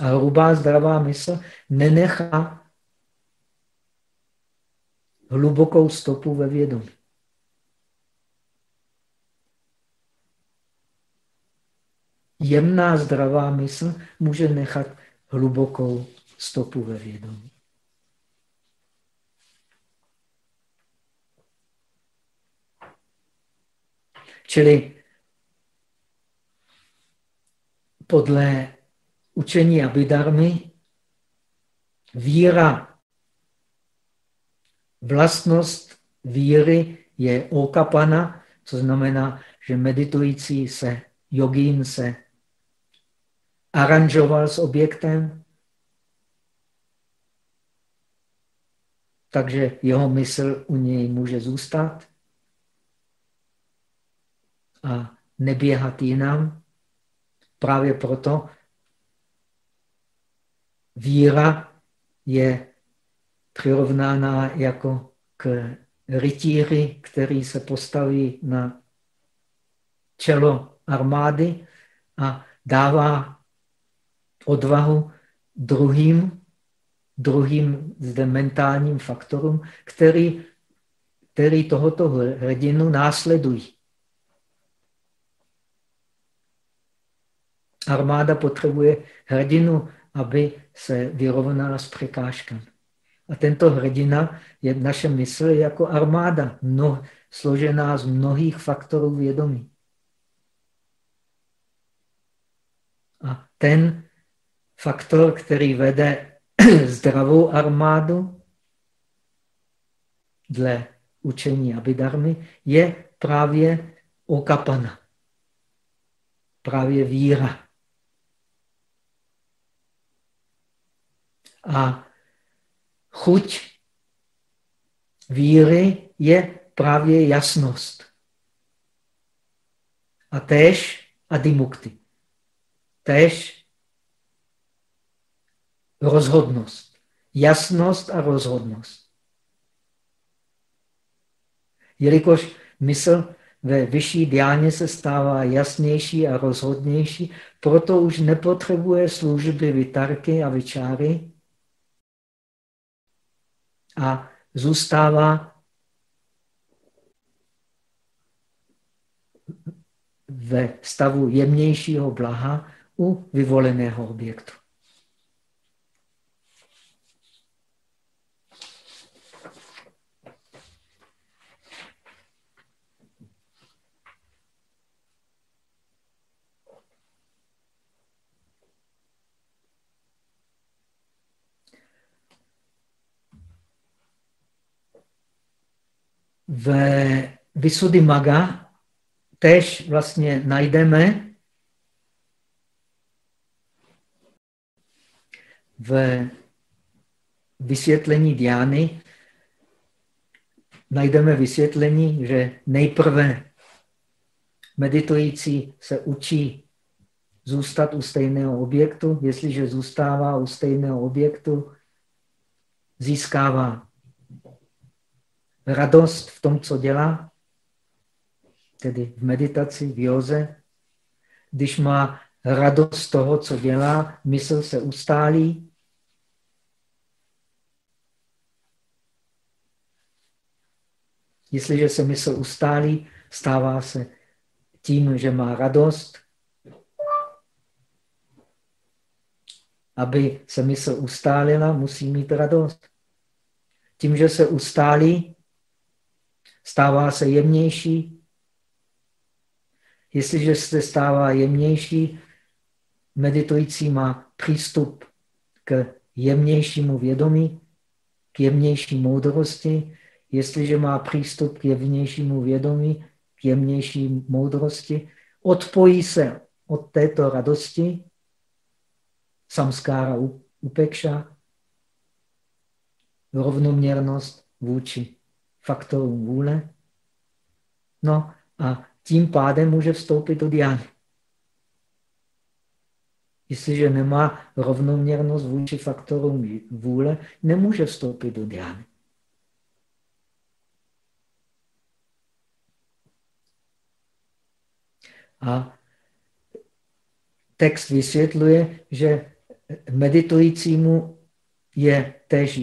Speaker 1: A hrubá zdravá mysl nenechá hlubokou stopu ve vědomí. Jemná zdravá mysl může nechat hlubokou stopu ve vědomí. Čili podle učení Abidarmy víra, vlastnost víry je okapana, co znamená, že meditující se, jogín se aranžoval s objektem, takže jeho mysl u něj může zůstat a neběhat jinam. Právě proto víra je přirovnána jako k rytíři, který se postaví na čelo armády a dává odvahu druhým druhým zde mentálním faktorům, který, který tohoto hrdinu následují. Armáda potřebuje hrdinu, aby se vyrovnala s překážkami. A tento hrdina je naše mysl jako armáda, mno, složená z mnohých faktorů vědomí. A ten faktor, který vede zdravou armádu dle učení Abidarmy je právě okapana, právě víra. A chuť víry je právě jasnost. A též adimukty. Též rozhodnost. Jasnost a rozhodnost. Jelikož mysl ve vyšší diáně se stává jasnější a rozhodnější, proto už nepotřebuje služby vytarky a vyčáry a zůstává ve stavu jemnějšího blaha u vyvoleného objektu. V Vysudy Maga tež vlastně najdeme v vysvětlení Diány najdeme vysvětlení, že nejprve meditující se učí zůstat u stejného objektu. Jestliže zůstává u stejného objektu, získává radost v tom, co dělá, tedy v meditaci, v józe. Když má radost z toho, co dělá, mysl se ustálí. Jestliže se mysl ustálí, stává se tím, že má radost, aby se mysl ustálila, musí mít radost. Tím, že se ustálí, stává se jemnější. Jestliže se stává jemnější, meditující má přístup k jemnějšímu vědomí, k jemnější moudrosti. Jestliže má přístup k jemnějšímu vědomí, k jemnější moudrosti, odpojí se od této radosti, samskára upekša, rovnoměrnost vůči faktorům vůle. No a tím pádem může vstoupit do diány. Jestliže nemá rovnoměrnost vůči faktorům vůle, nemůže vstoupit do diány. A text vysvětluje, že meditujícímu je tež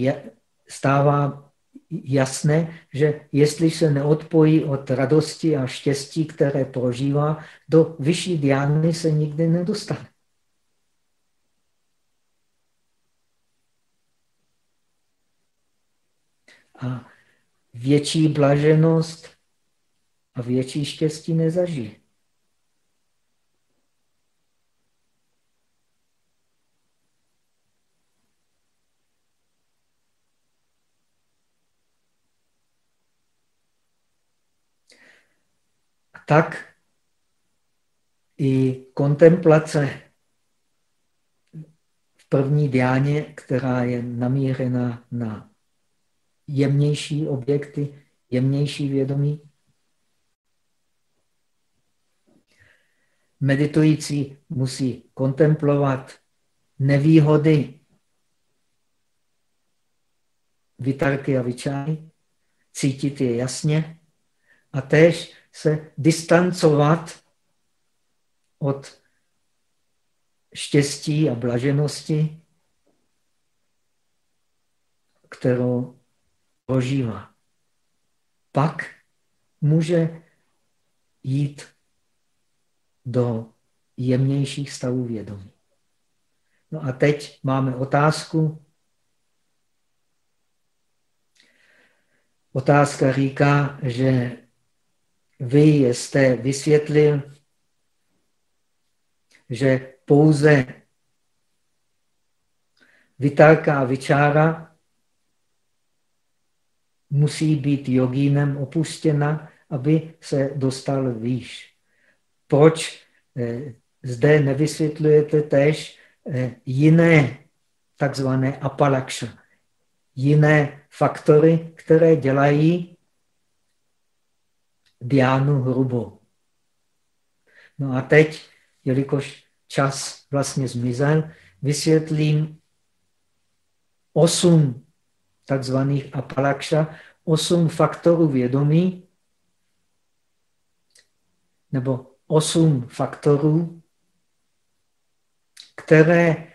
Speaker 1: stává jasné, že jestli se neodpojí od radosti a štěstí, které prožívá, do vyšší diány se nikdy nedostane. A větší blaženost a větší štěstí nezažije. Tak i kontemplace v první diáně, která je namířena na jemnější objekty, jemnější vědomí. Meditující musí kontemplovat nevýhody vytarky a vyčáry, cítit je jasně a též se distancovat od štěstí a blaženosti, kterou prožívá. Pak může jít do jemnějších stavů vědomí. No a teď máme otázku. Otázka říká, že vy jste vysvětlil, že pouze vytárka a vyčára musí být jogínem opuštěna, aby se dostal výš. Proč eh, zde nevysvětlujete tež eh, jiné takzvané apalakša, jiné faktory, které dělají diánu hrubou. No a teď, jelikož čas vlastně zmizel, vysvětlím osm takzvaných apalakša, osm faktorů vědomí, nebo osm faktorů, které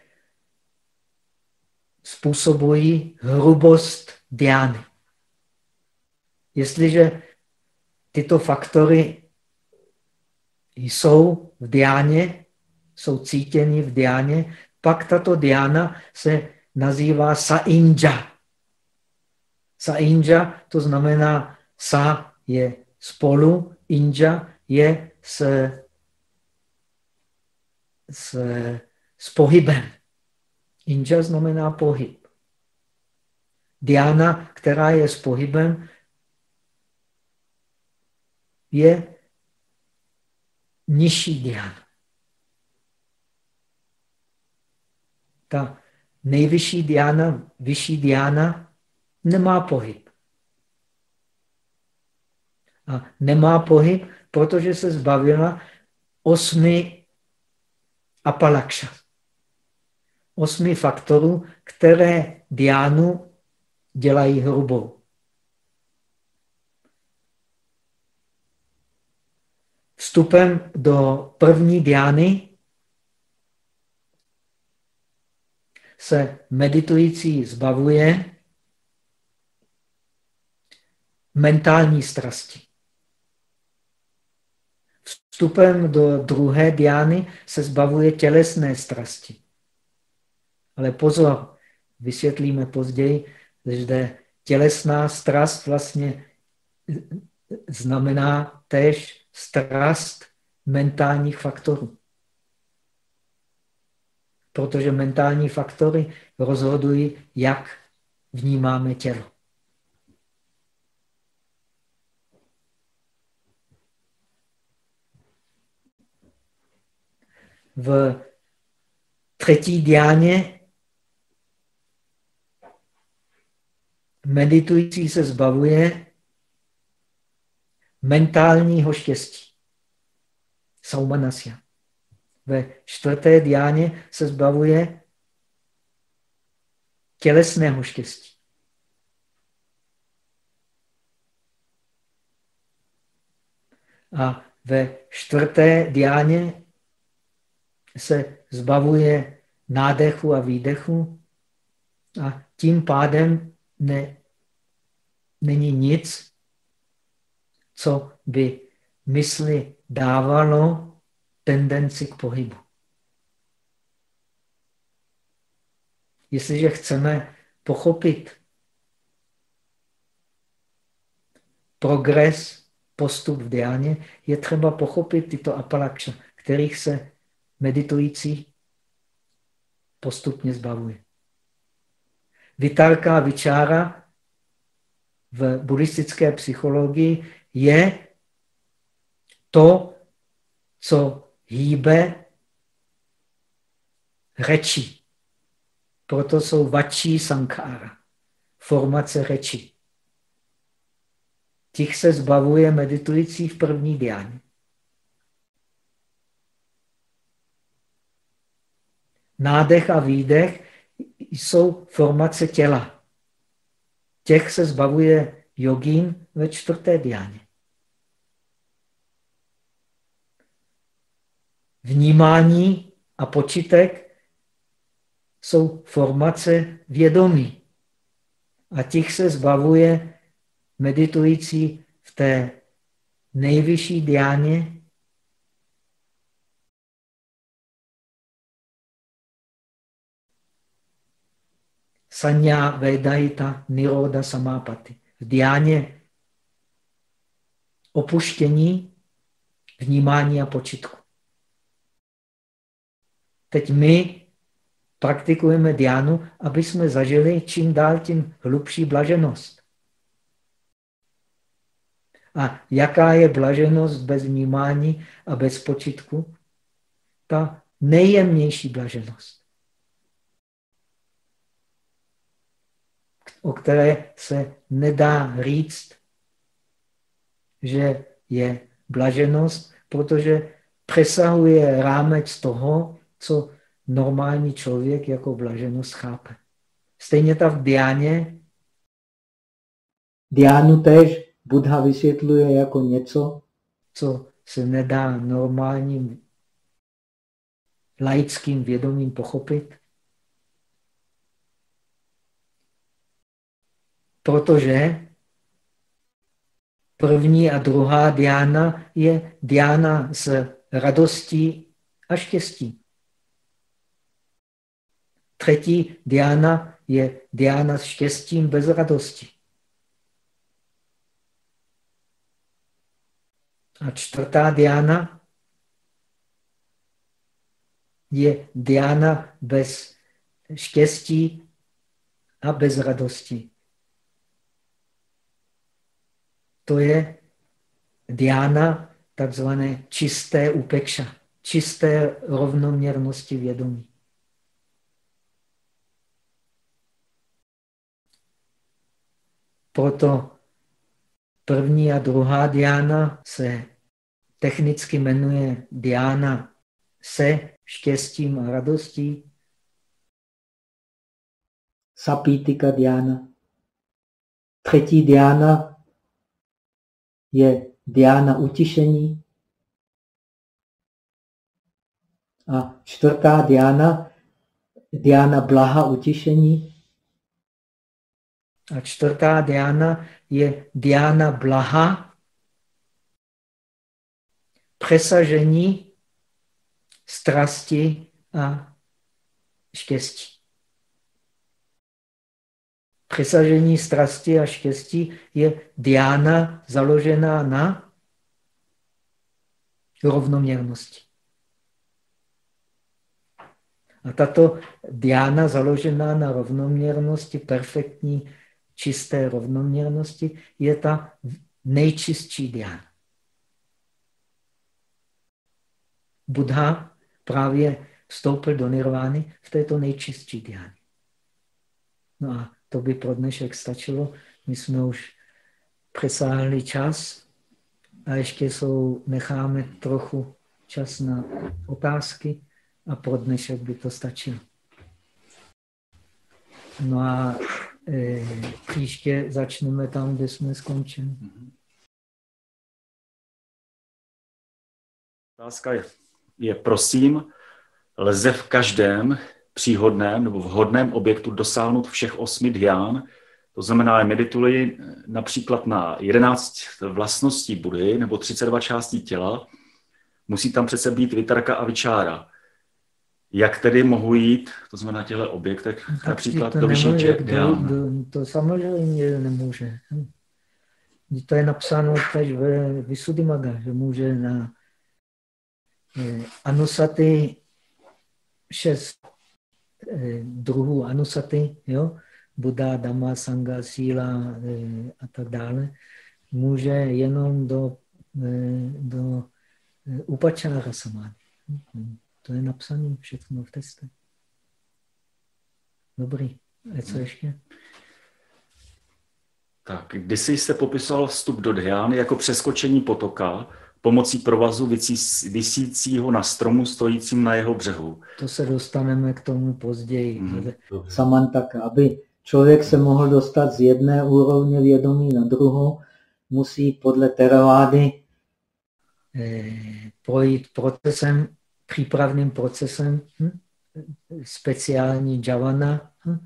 Speaker 1: způsobují hrubost diány. Jestliže tyto faktory jsou v diáně, jsou cítěny v diáně, pak tato diána se nazývá sainja. Sainja to znamená sa je spolu, inja je s, s, s pohybem. Inja znamená pohyb. Diana, která je s pohybem, je nižší diana. Ta nejvyšší diana, vyšší diana nemá pohyb. A nemá pohyb, protože se zbavila osmi apalakša. Osmi faktorů, které diánu dělají hrubou. Vstupem do první diány se meditující zbavuje mentální strasti. Vstupem do druhé diány se zbavuje tělesné strasti. Ale pozor, vysvětlíme později, že tělesná strast vlastně znamená též strast mentálních faktorů. Protože mentální faktory rozhodují, jak vnímáme tělo. v třetí diáně meditující se zbavuje mentálního štěstí. Saumanasya. Ve čtvrté diáně se zbavuje tělesného štěstí. A ve čtvrté diáně se zbavuje nádechu a výdechu a tím pádem ne, není nic, co by mysli dávalo tendenci k pohybu. Jestliže chceme pochopit progres, postup v diáně, je třeba pochopit tyto apalakša, kterých se meditující postupně zbavuje. Vitarka vyčára v buddhistické psychologii je to, co hýbe řeči. Proto jsou vačí sankára, formace řeči. Těch se zbavuje meditující v první diáně. Nádech a výdech jsou formace těla. Těch se zbavuje jogín ve čtvrté diáně. Vnímání a počítek jsou formace vědomí. A těch se zbavuje meditující v té nejvyšší diáně Sanya Vedajita Niroda Samápati. V diáně opuštění, vnímání a počitku. Teď my praktikujeme diánu, aby jsme zažili čím dál tím hlubší blaženost. A jaká je blaženost bez vnímání a bez počitku? Ta nejjemnější blaženost. O které se nedá říct, že je blaženost, protože přesahuje rámec toho, co normální člověk jako blaženost chápe. Stejně tak v diáně. Diánu tež Buddha vysvětluje jako něco, co se nedá normálním laickým vědomím pochopit. Protože první a druhá diána je diána s radostí a štěstí. Třetí diána je diána s štěstím bez radosti. A čtvrtá diána je diána bez štěstí a bez radosti. To je diana, takzvané čisté upekša, čisté rovnoměrnosti vědomí. Proto první a druhá diána se technicky jmenuje diána se štěstím a radostí. Sapítika diána. Třetí diána je diána utišení. A čtvrtá diána, diána blaha utišení. A čtvrtá diána je diána blaha, přesažení strasti a štěstí. Přesažení strasti a štěstí je diána založená na rovnoměrnosti. A tato diána založená na rovnoměrnosti, perfektní, čisté rovnoměrnosti, je ta nejčistší diána. Buddha právě vstoupil do nirvány v této nejčistší diáně. No a to by pro dnešek stačilo. My jsme už přesáhli čas a ještě jsou, necháme trochu čas na otázky a pro dnešek by to stačilo. No a e, příště začneme tam, kde jsme skončili.
Speaker 2: Otázka je, je, prosím, lze v každém příhodném nebo vhodném objektu dosáhnout všech osmi dhyán, to znamená, medituji například na 11 vlastností Budy nebo 32 částí těla, musí tam přece být vitarka a vyčára. Jak tedy mohu jít, to znamená na těchto objektech, tak například do vyšší
Speaker 1: To samozřejmě nemůže. To je napsáno teď ve Visuddhimaga, že může na eh, anusaty šest eh, druhů anusaty, jo? Buddha, Dhamma, Sangha, síla eh, a tak dále, může jenom do, do upačára samády. To je napsané všechno v testě. Dobrý. A co ještě?
Speaker 2: Tak, kdysi jste popisoval vstup do Dhyány jako přeskočení potoka pomocí provazu vysícího na stromu stojícím na jeho břehu.
Speaker 1: To se dostaneme k tomu později. Hmm. Samantaka, aby člověk se mohl dostat z jedné úrovně vědomí na druhou, musí podle teravády eh, projít procesem přípravným procesem hm? speciální javana, hm?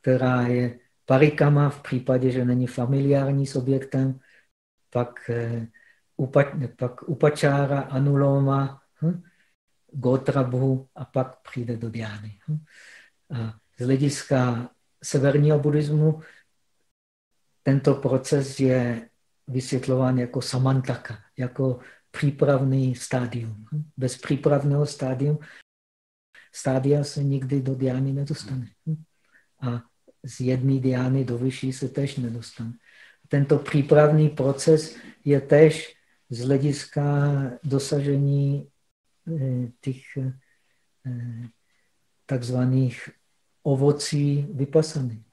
Speaker 1: která je parikama v případě, že není familiární s objektem, pak, eh, upa, pak upačára, anuloma, hm? gotrabhu a pak přijde do diány. Hm? A z hlediska severního buddhismu tento proces je vysvětlován jako samantaka, jako přípravný stádium. Bez přípravného stádium stádia se nikdy do diány nedostane. A z jedné diány do vyšší se tež nedostane. Tento přípravný proces je tež z hlediska dosažení eh, těch eh, takzvaných ovocí vypasaný.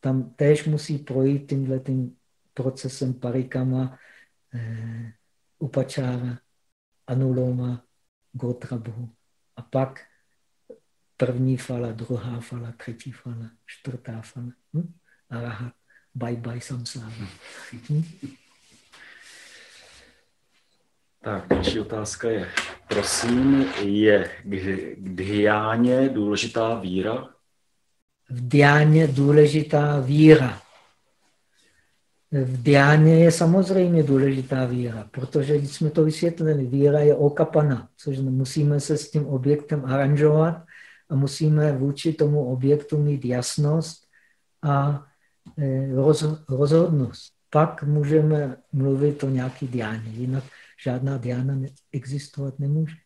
Speaker 1: Tam též musí projít tímhle tím procesem parikama, eh, upačára, anuloma, gotrabhu. A pak první fala, druhá fala, třetí fala, čtvrtá fala. Hm? Arahat, bye bye samsára.
Speaker 2: Tak, další otázka je, prosím, je k dhyáně důležitá víra?
Speaker 1: V dhyáně důležitá víra v diáně je samozřejmě důležitá víra, protože když jsme to vysvětlili, víra je okapana, což musíme se s tím objektem aranžovat a musíme vůči tomu objektu mít jasnost a e, rozhodnost. Pak můžeme mluvit o nějaký diáně, jinak žádná diána existovat nemůže.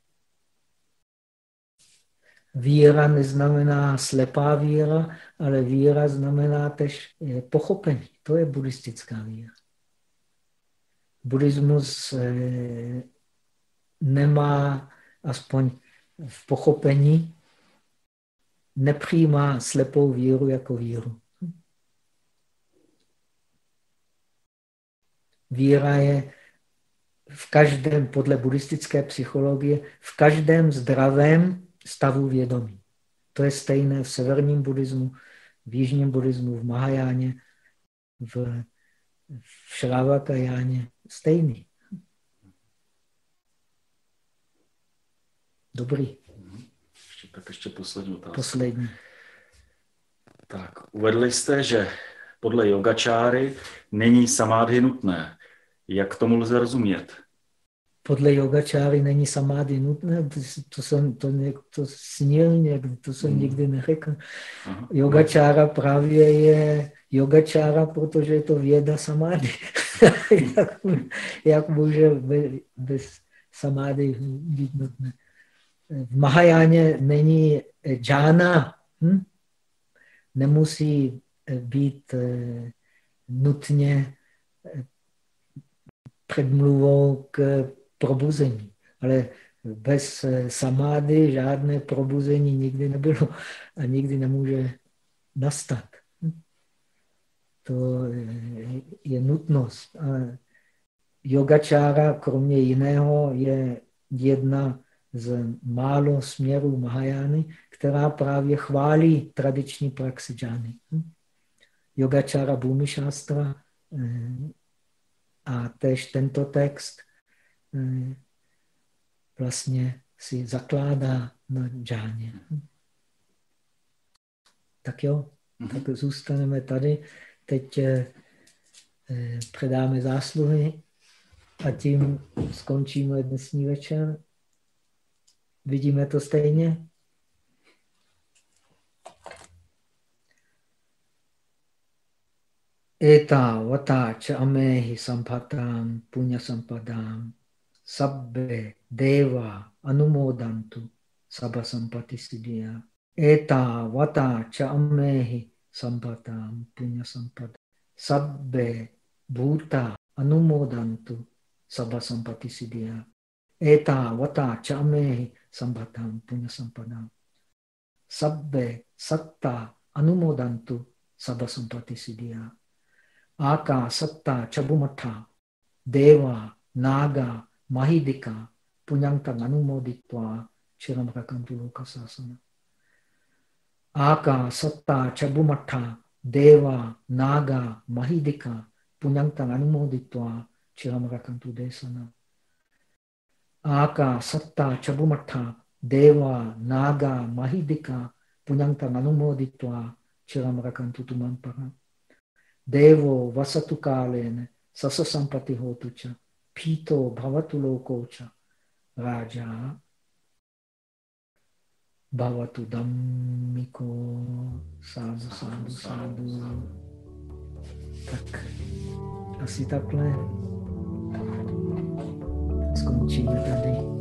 Speaker 1: Víra neznamená slepá víra, ale víra znamená tež pochopení. To je buddhistická víra. buddhismus eh, nemá aspoň v pochopení, nepřijímá slepou víru jako víru. Víra je v každém, podle buddhistické psychologie, v každém zdravém stavu vědomí. To je stejné v severním buddhismu, v jižním buddhismu, v Mahajáně, v, v Šravakajáně. Stejný. Dobrý.
Speaker 2: Ještě, tak ještě poslední otázka.
Speaker 1: Poslední.
Speaker 2: Tak, uvedli jste, že podle yogačáry není samádhy nutné. Jak tomu lze rozumět?
Speaker 1: Podle yogačáry není samády nutné, to jsem to, to snil někdy, to jsem hmm. nikdy neřekl. Aha. Yogačára právě je yogačára, protože je to věda samády. jak, jak může bez samády být nutné? V Mahajáně není džána, hm? nemusí být eh, nutně eh, předmluvou k probuzení. Ale bez eh, samády žádné probuzení nikdy nebylo a nikdy nemůže nastat. To je nutnost. A yogačára, kromě jiného, je jedna z málo směrů Mahajány, která právě chválí tradiční praxi džány. Yogačára Bhumi eh, a tež tento text eh, vlastně si zakládá na džáně. Tak jo, mhm. tak zůstaneme tady. Teď eh, předáme zásluhy a tím skončíme dnesní večer. Vidíme to stejně? Eta vata cha amehi sampatam punya sampadam sabbe deva anumodantu sabha sampati siddhya. Eta vata cha amehi sampatam punya sampadam sabbe bhuta anumodantu sabha sampati siddhya. Eta vata cha amehi sambhatam punya sampadam. Sabbe satta anumodantu sabha sampati siddhya. Aka satta chabumatha deva naga mahidika punyantang anumoditva chiram rakantu lokasasana. Aka satta chabumatha deva naga mahidika punyantang anumoditva chiram rakantu desana. Aka Satta Chabumatha Deva Naga Mahidika Punyanta Devo Vasatu Kalene Sasa Sampati Hotucha Pito Bhavatu Lokocha Raja Bhavatu Dhammiko Sadhu Sadhu Sadhu Tak asi takhle. Skončíme tady.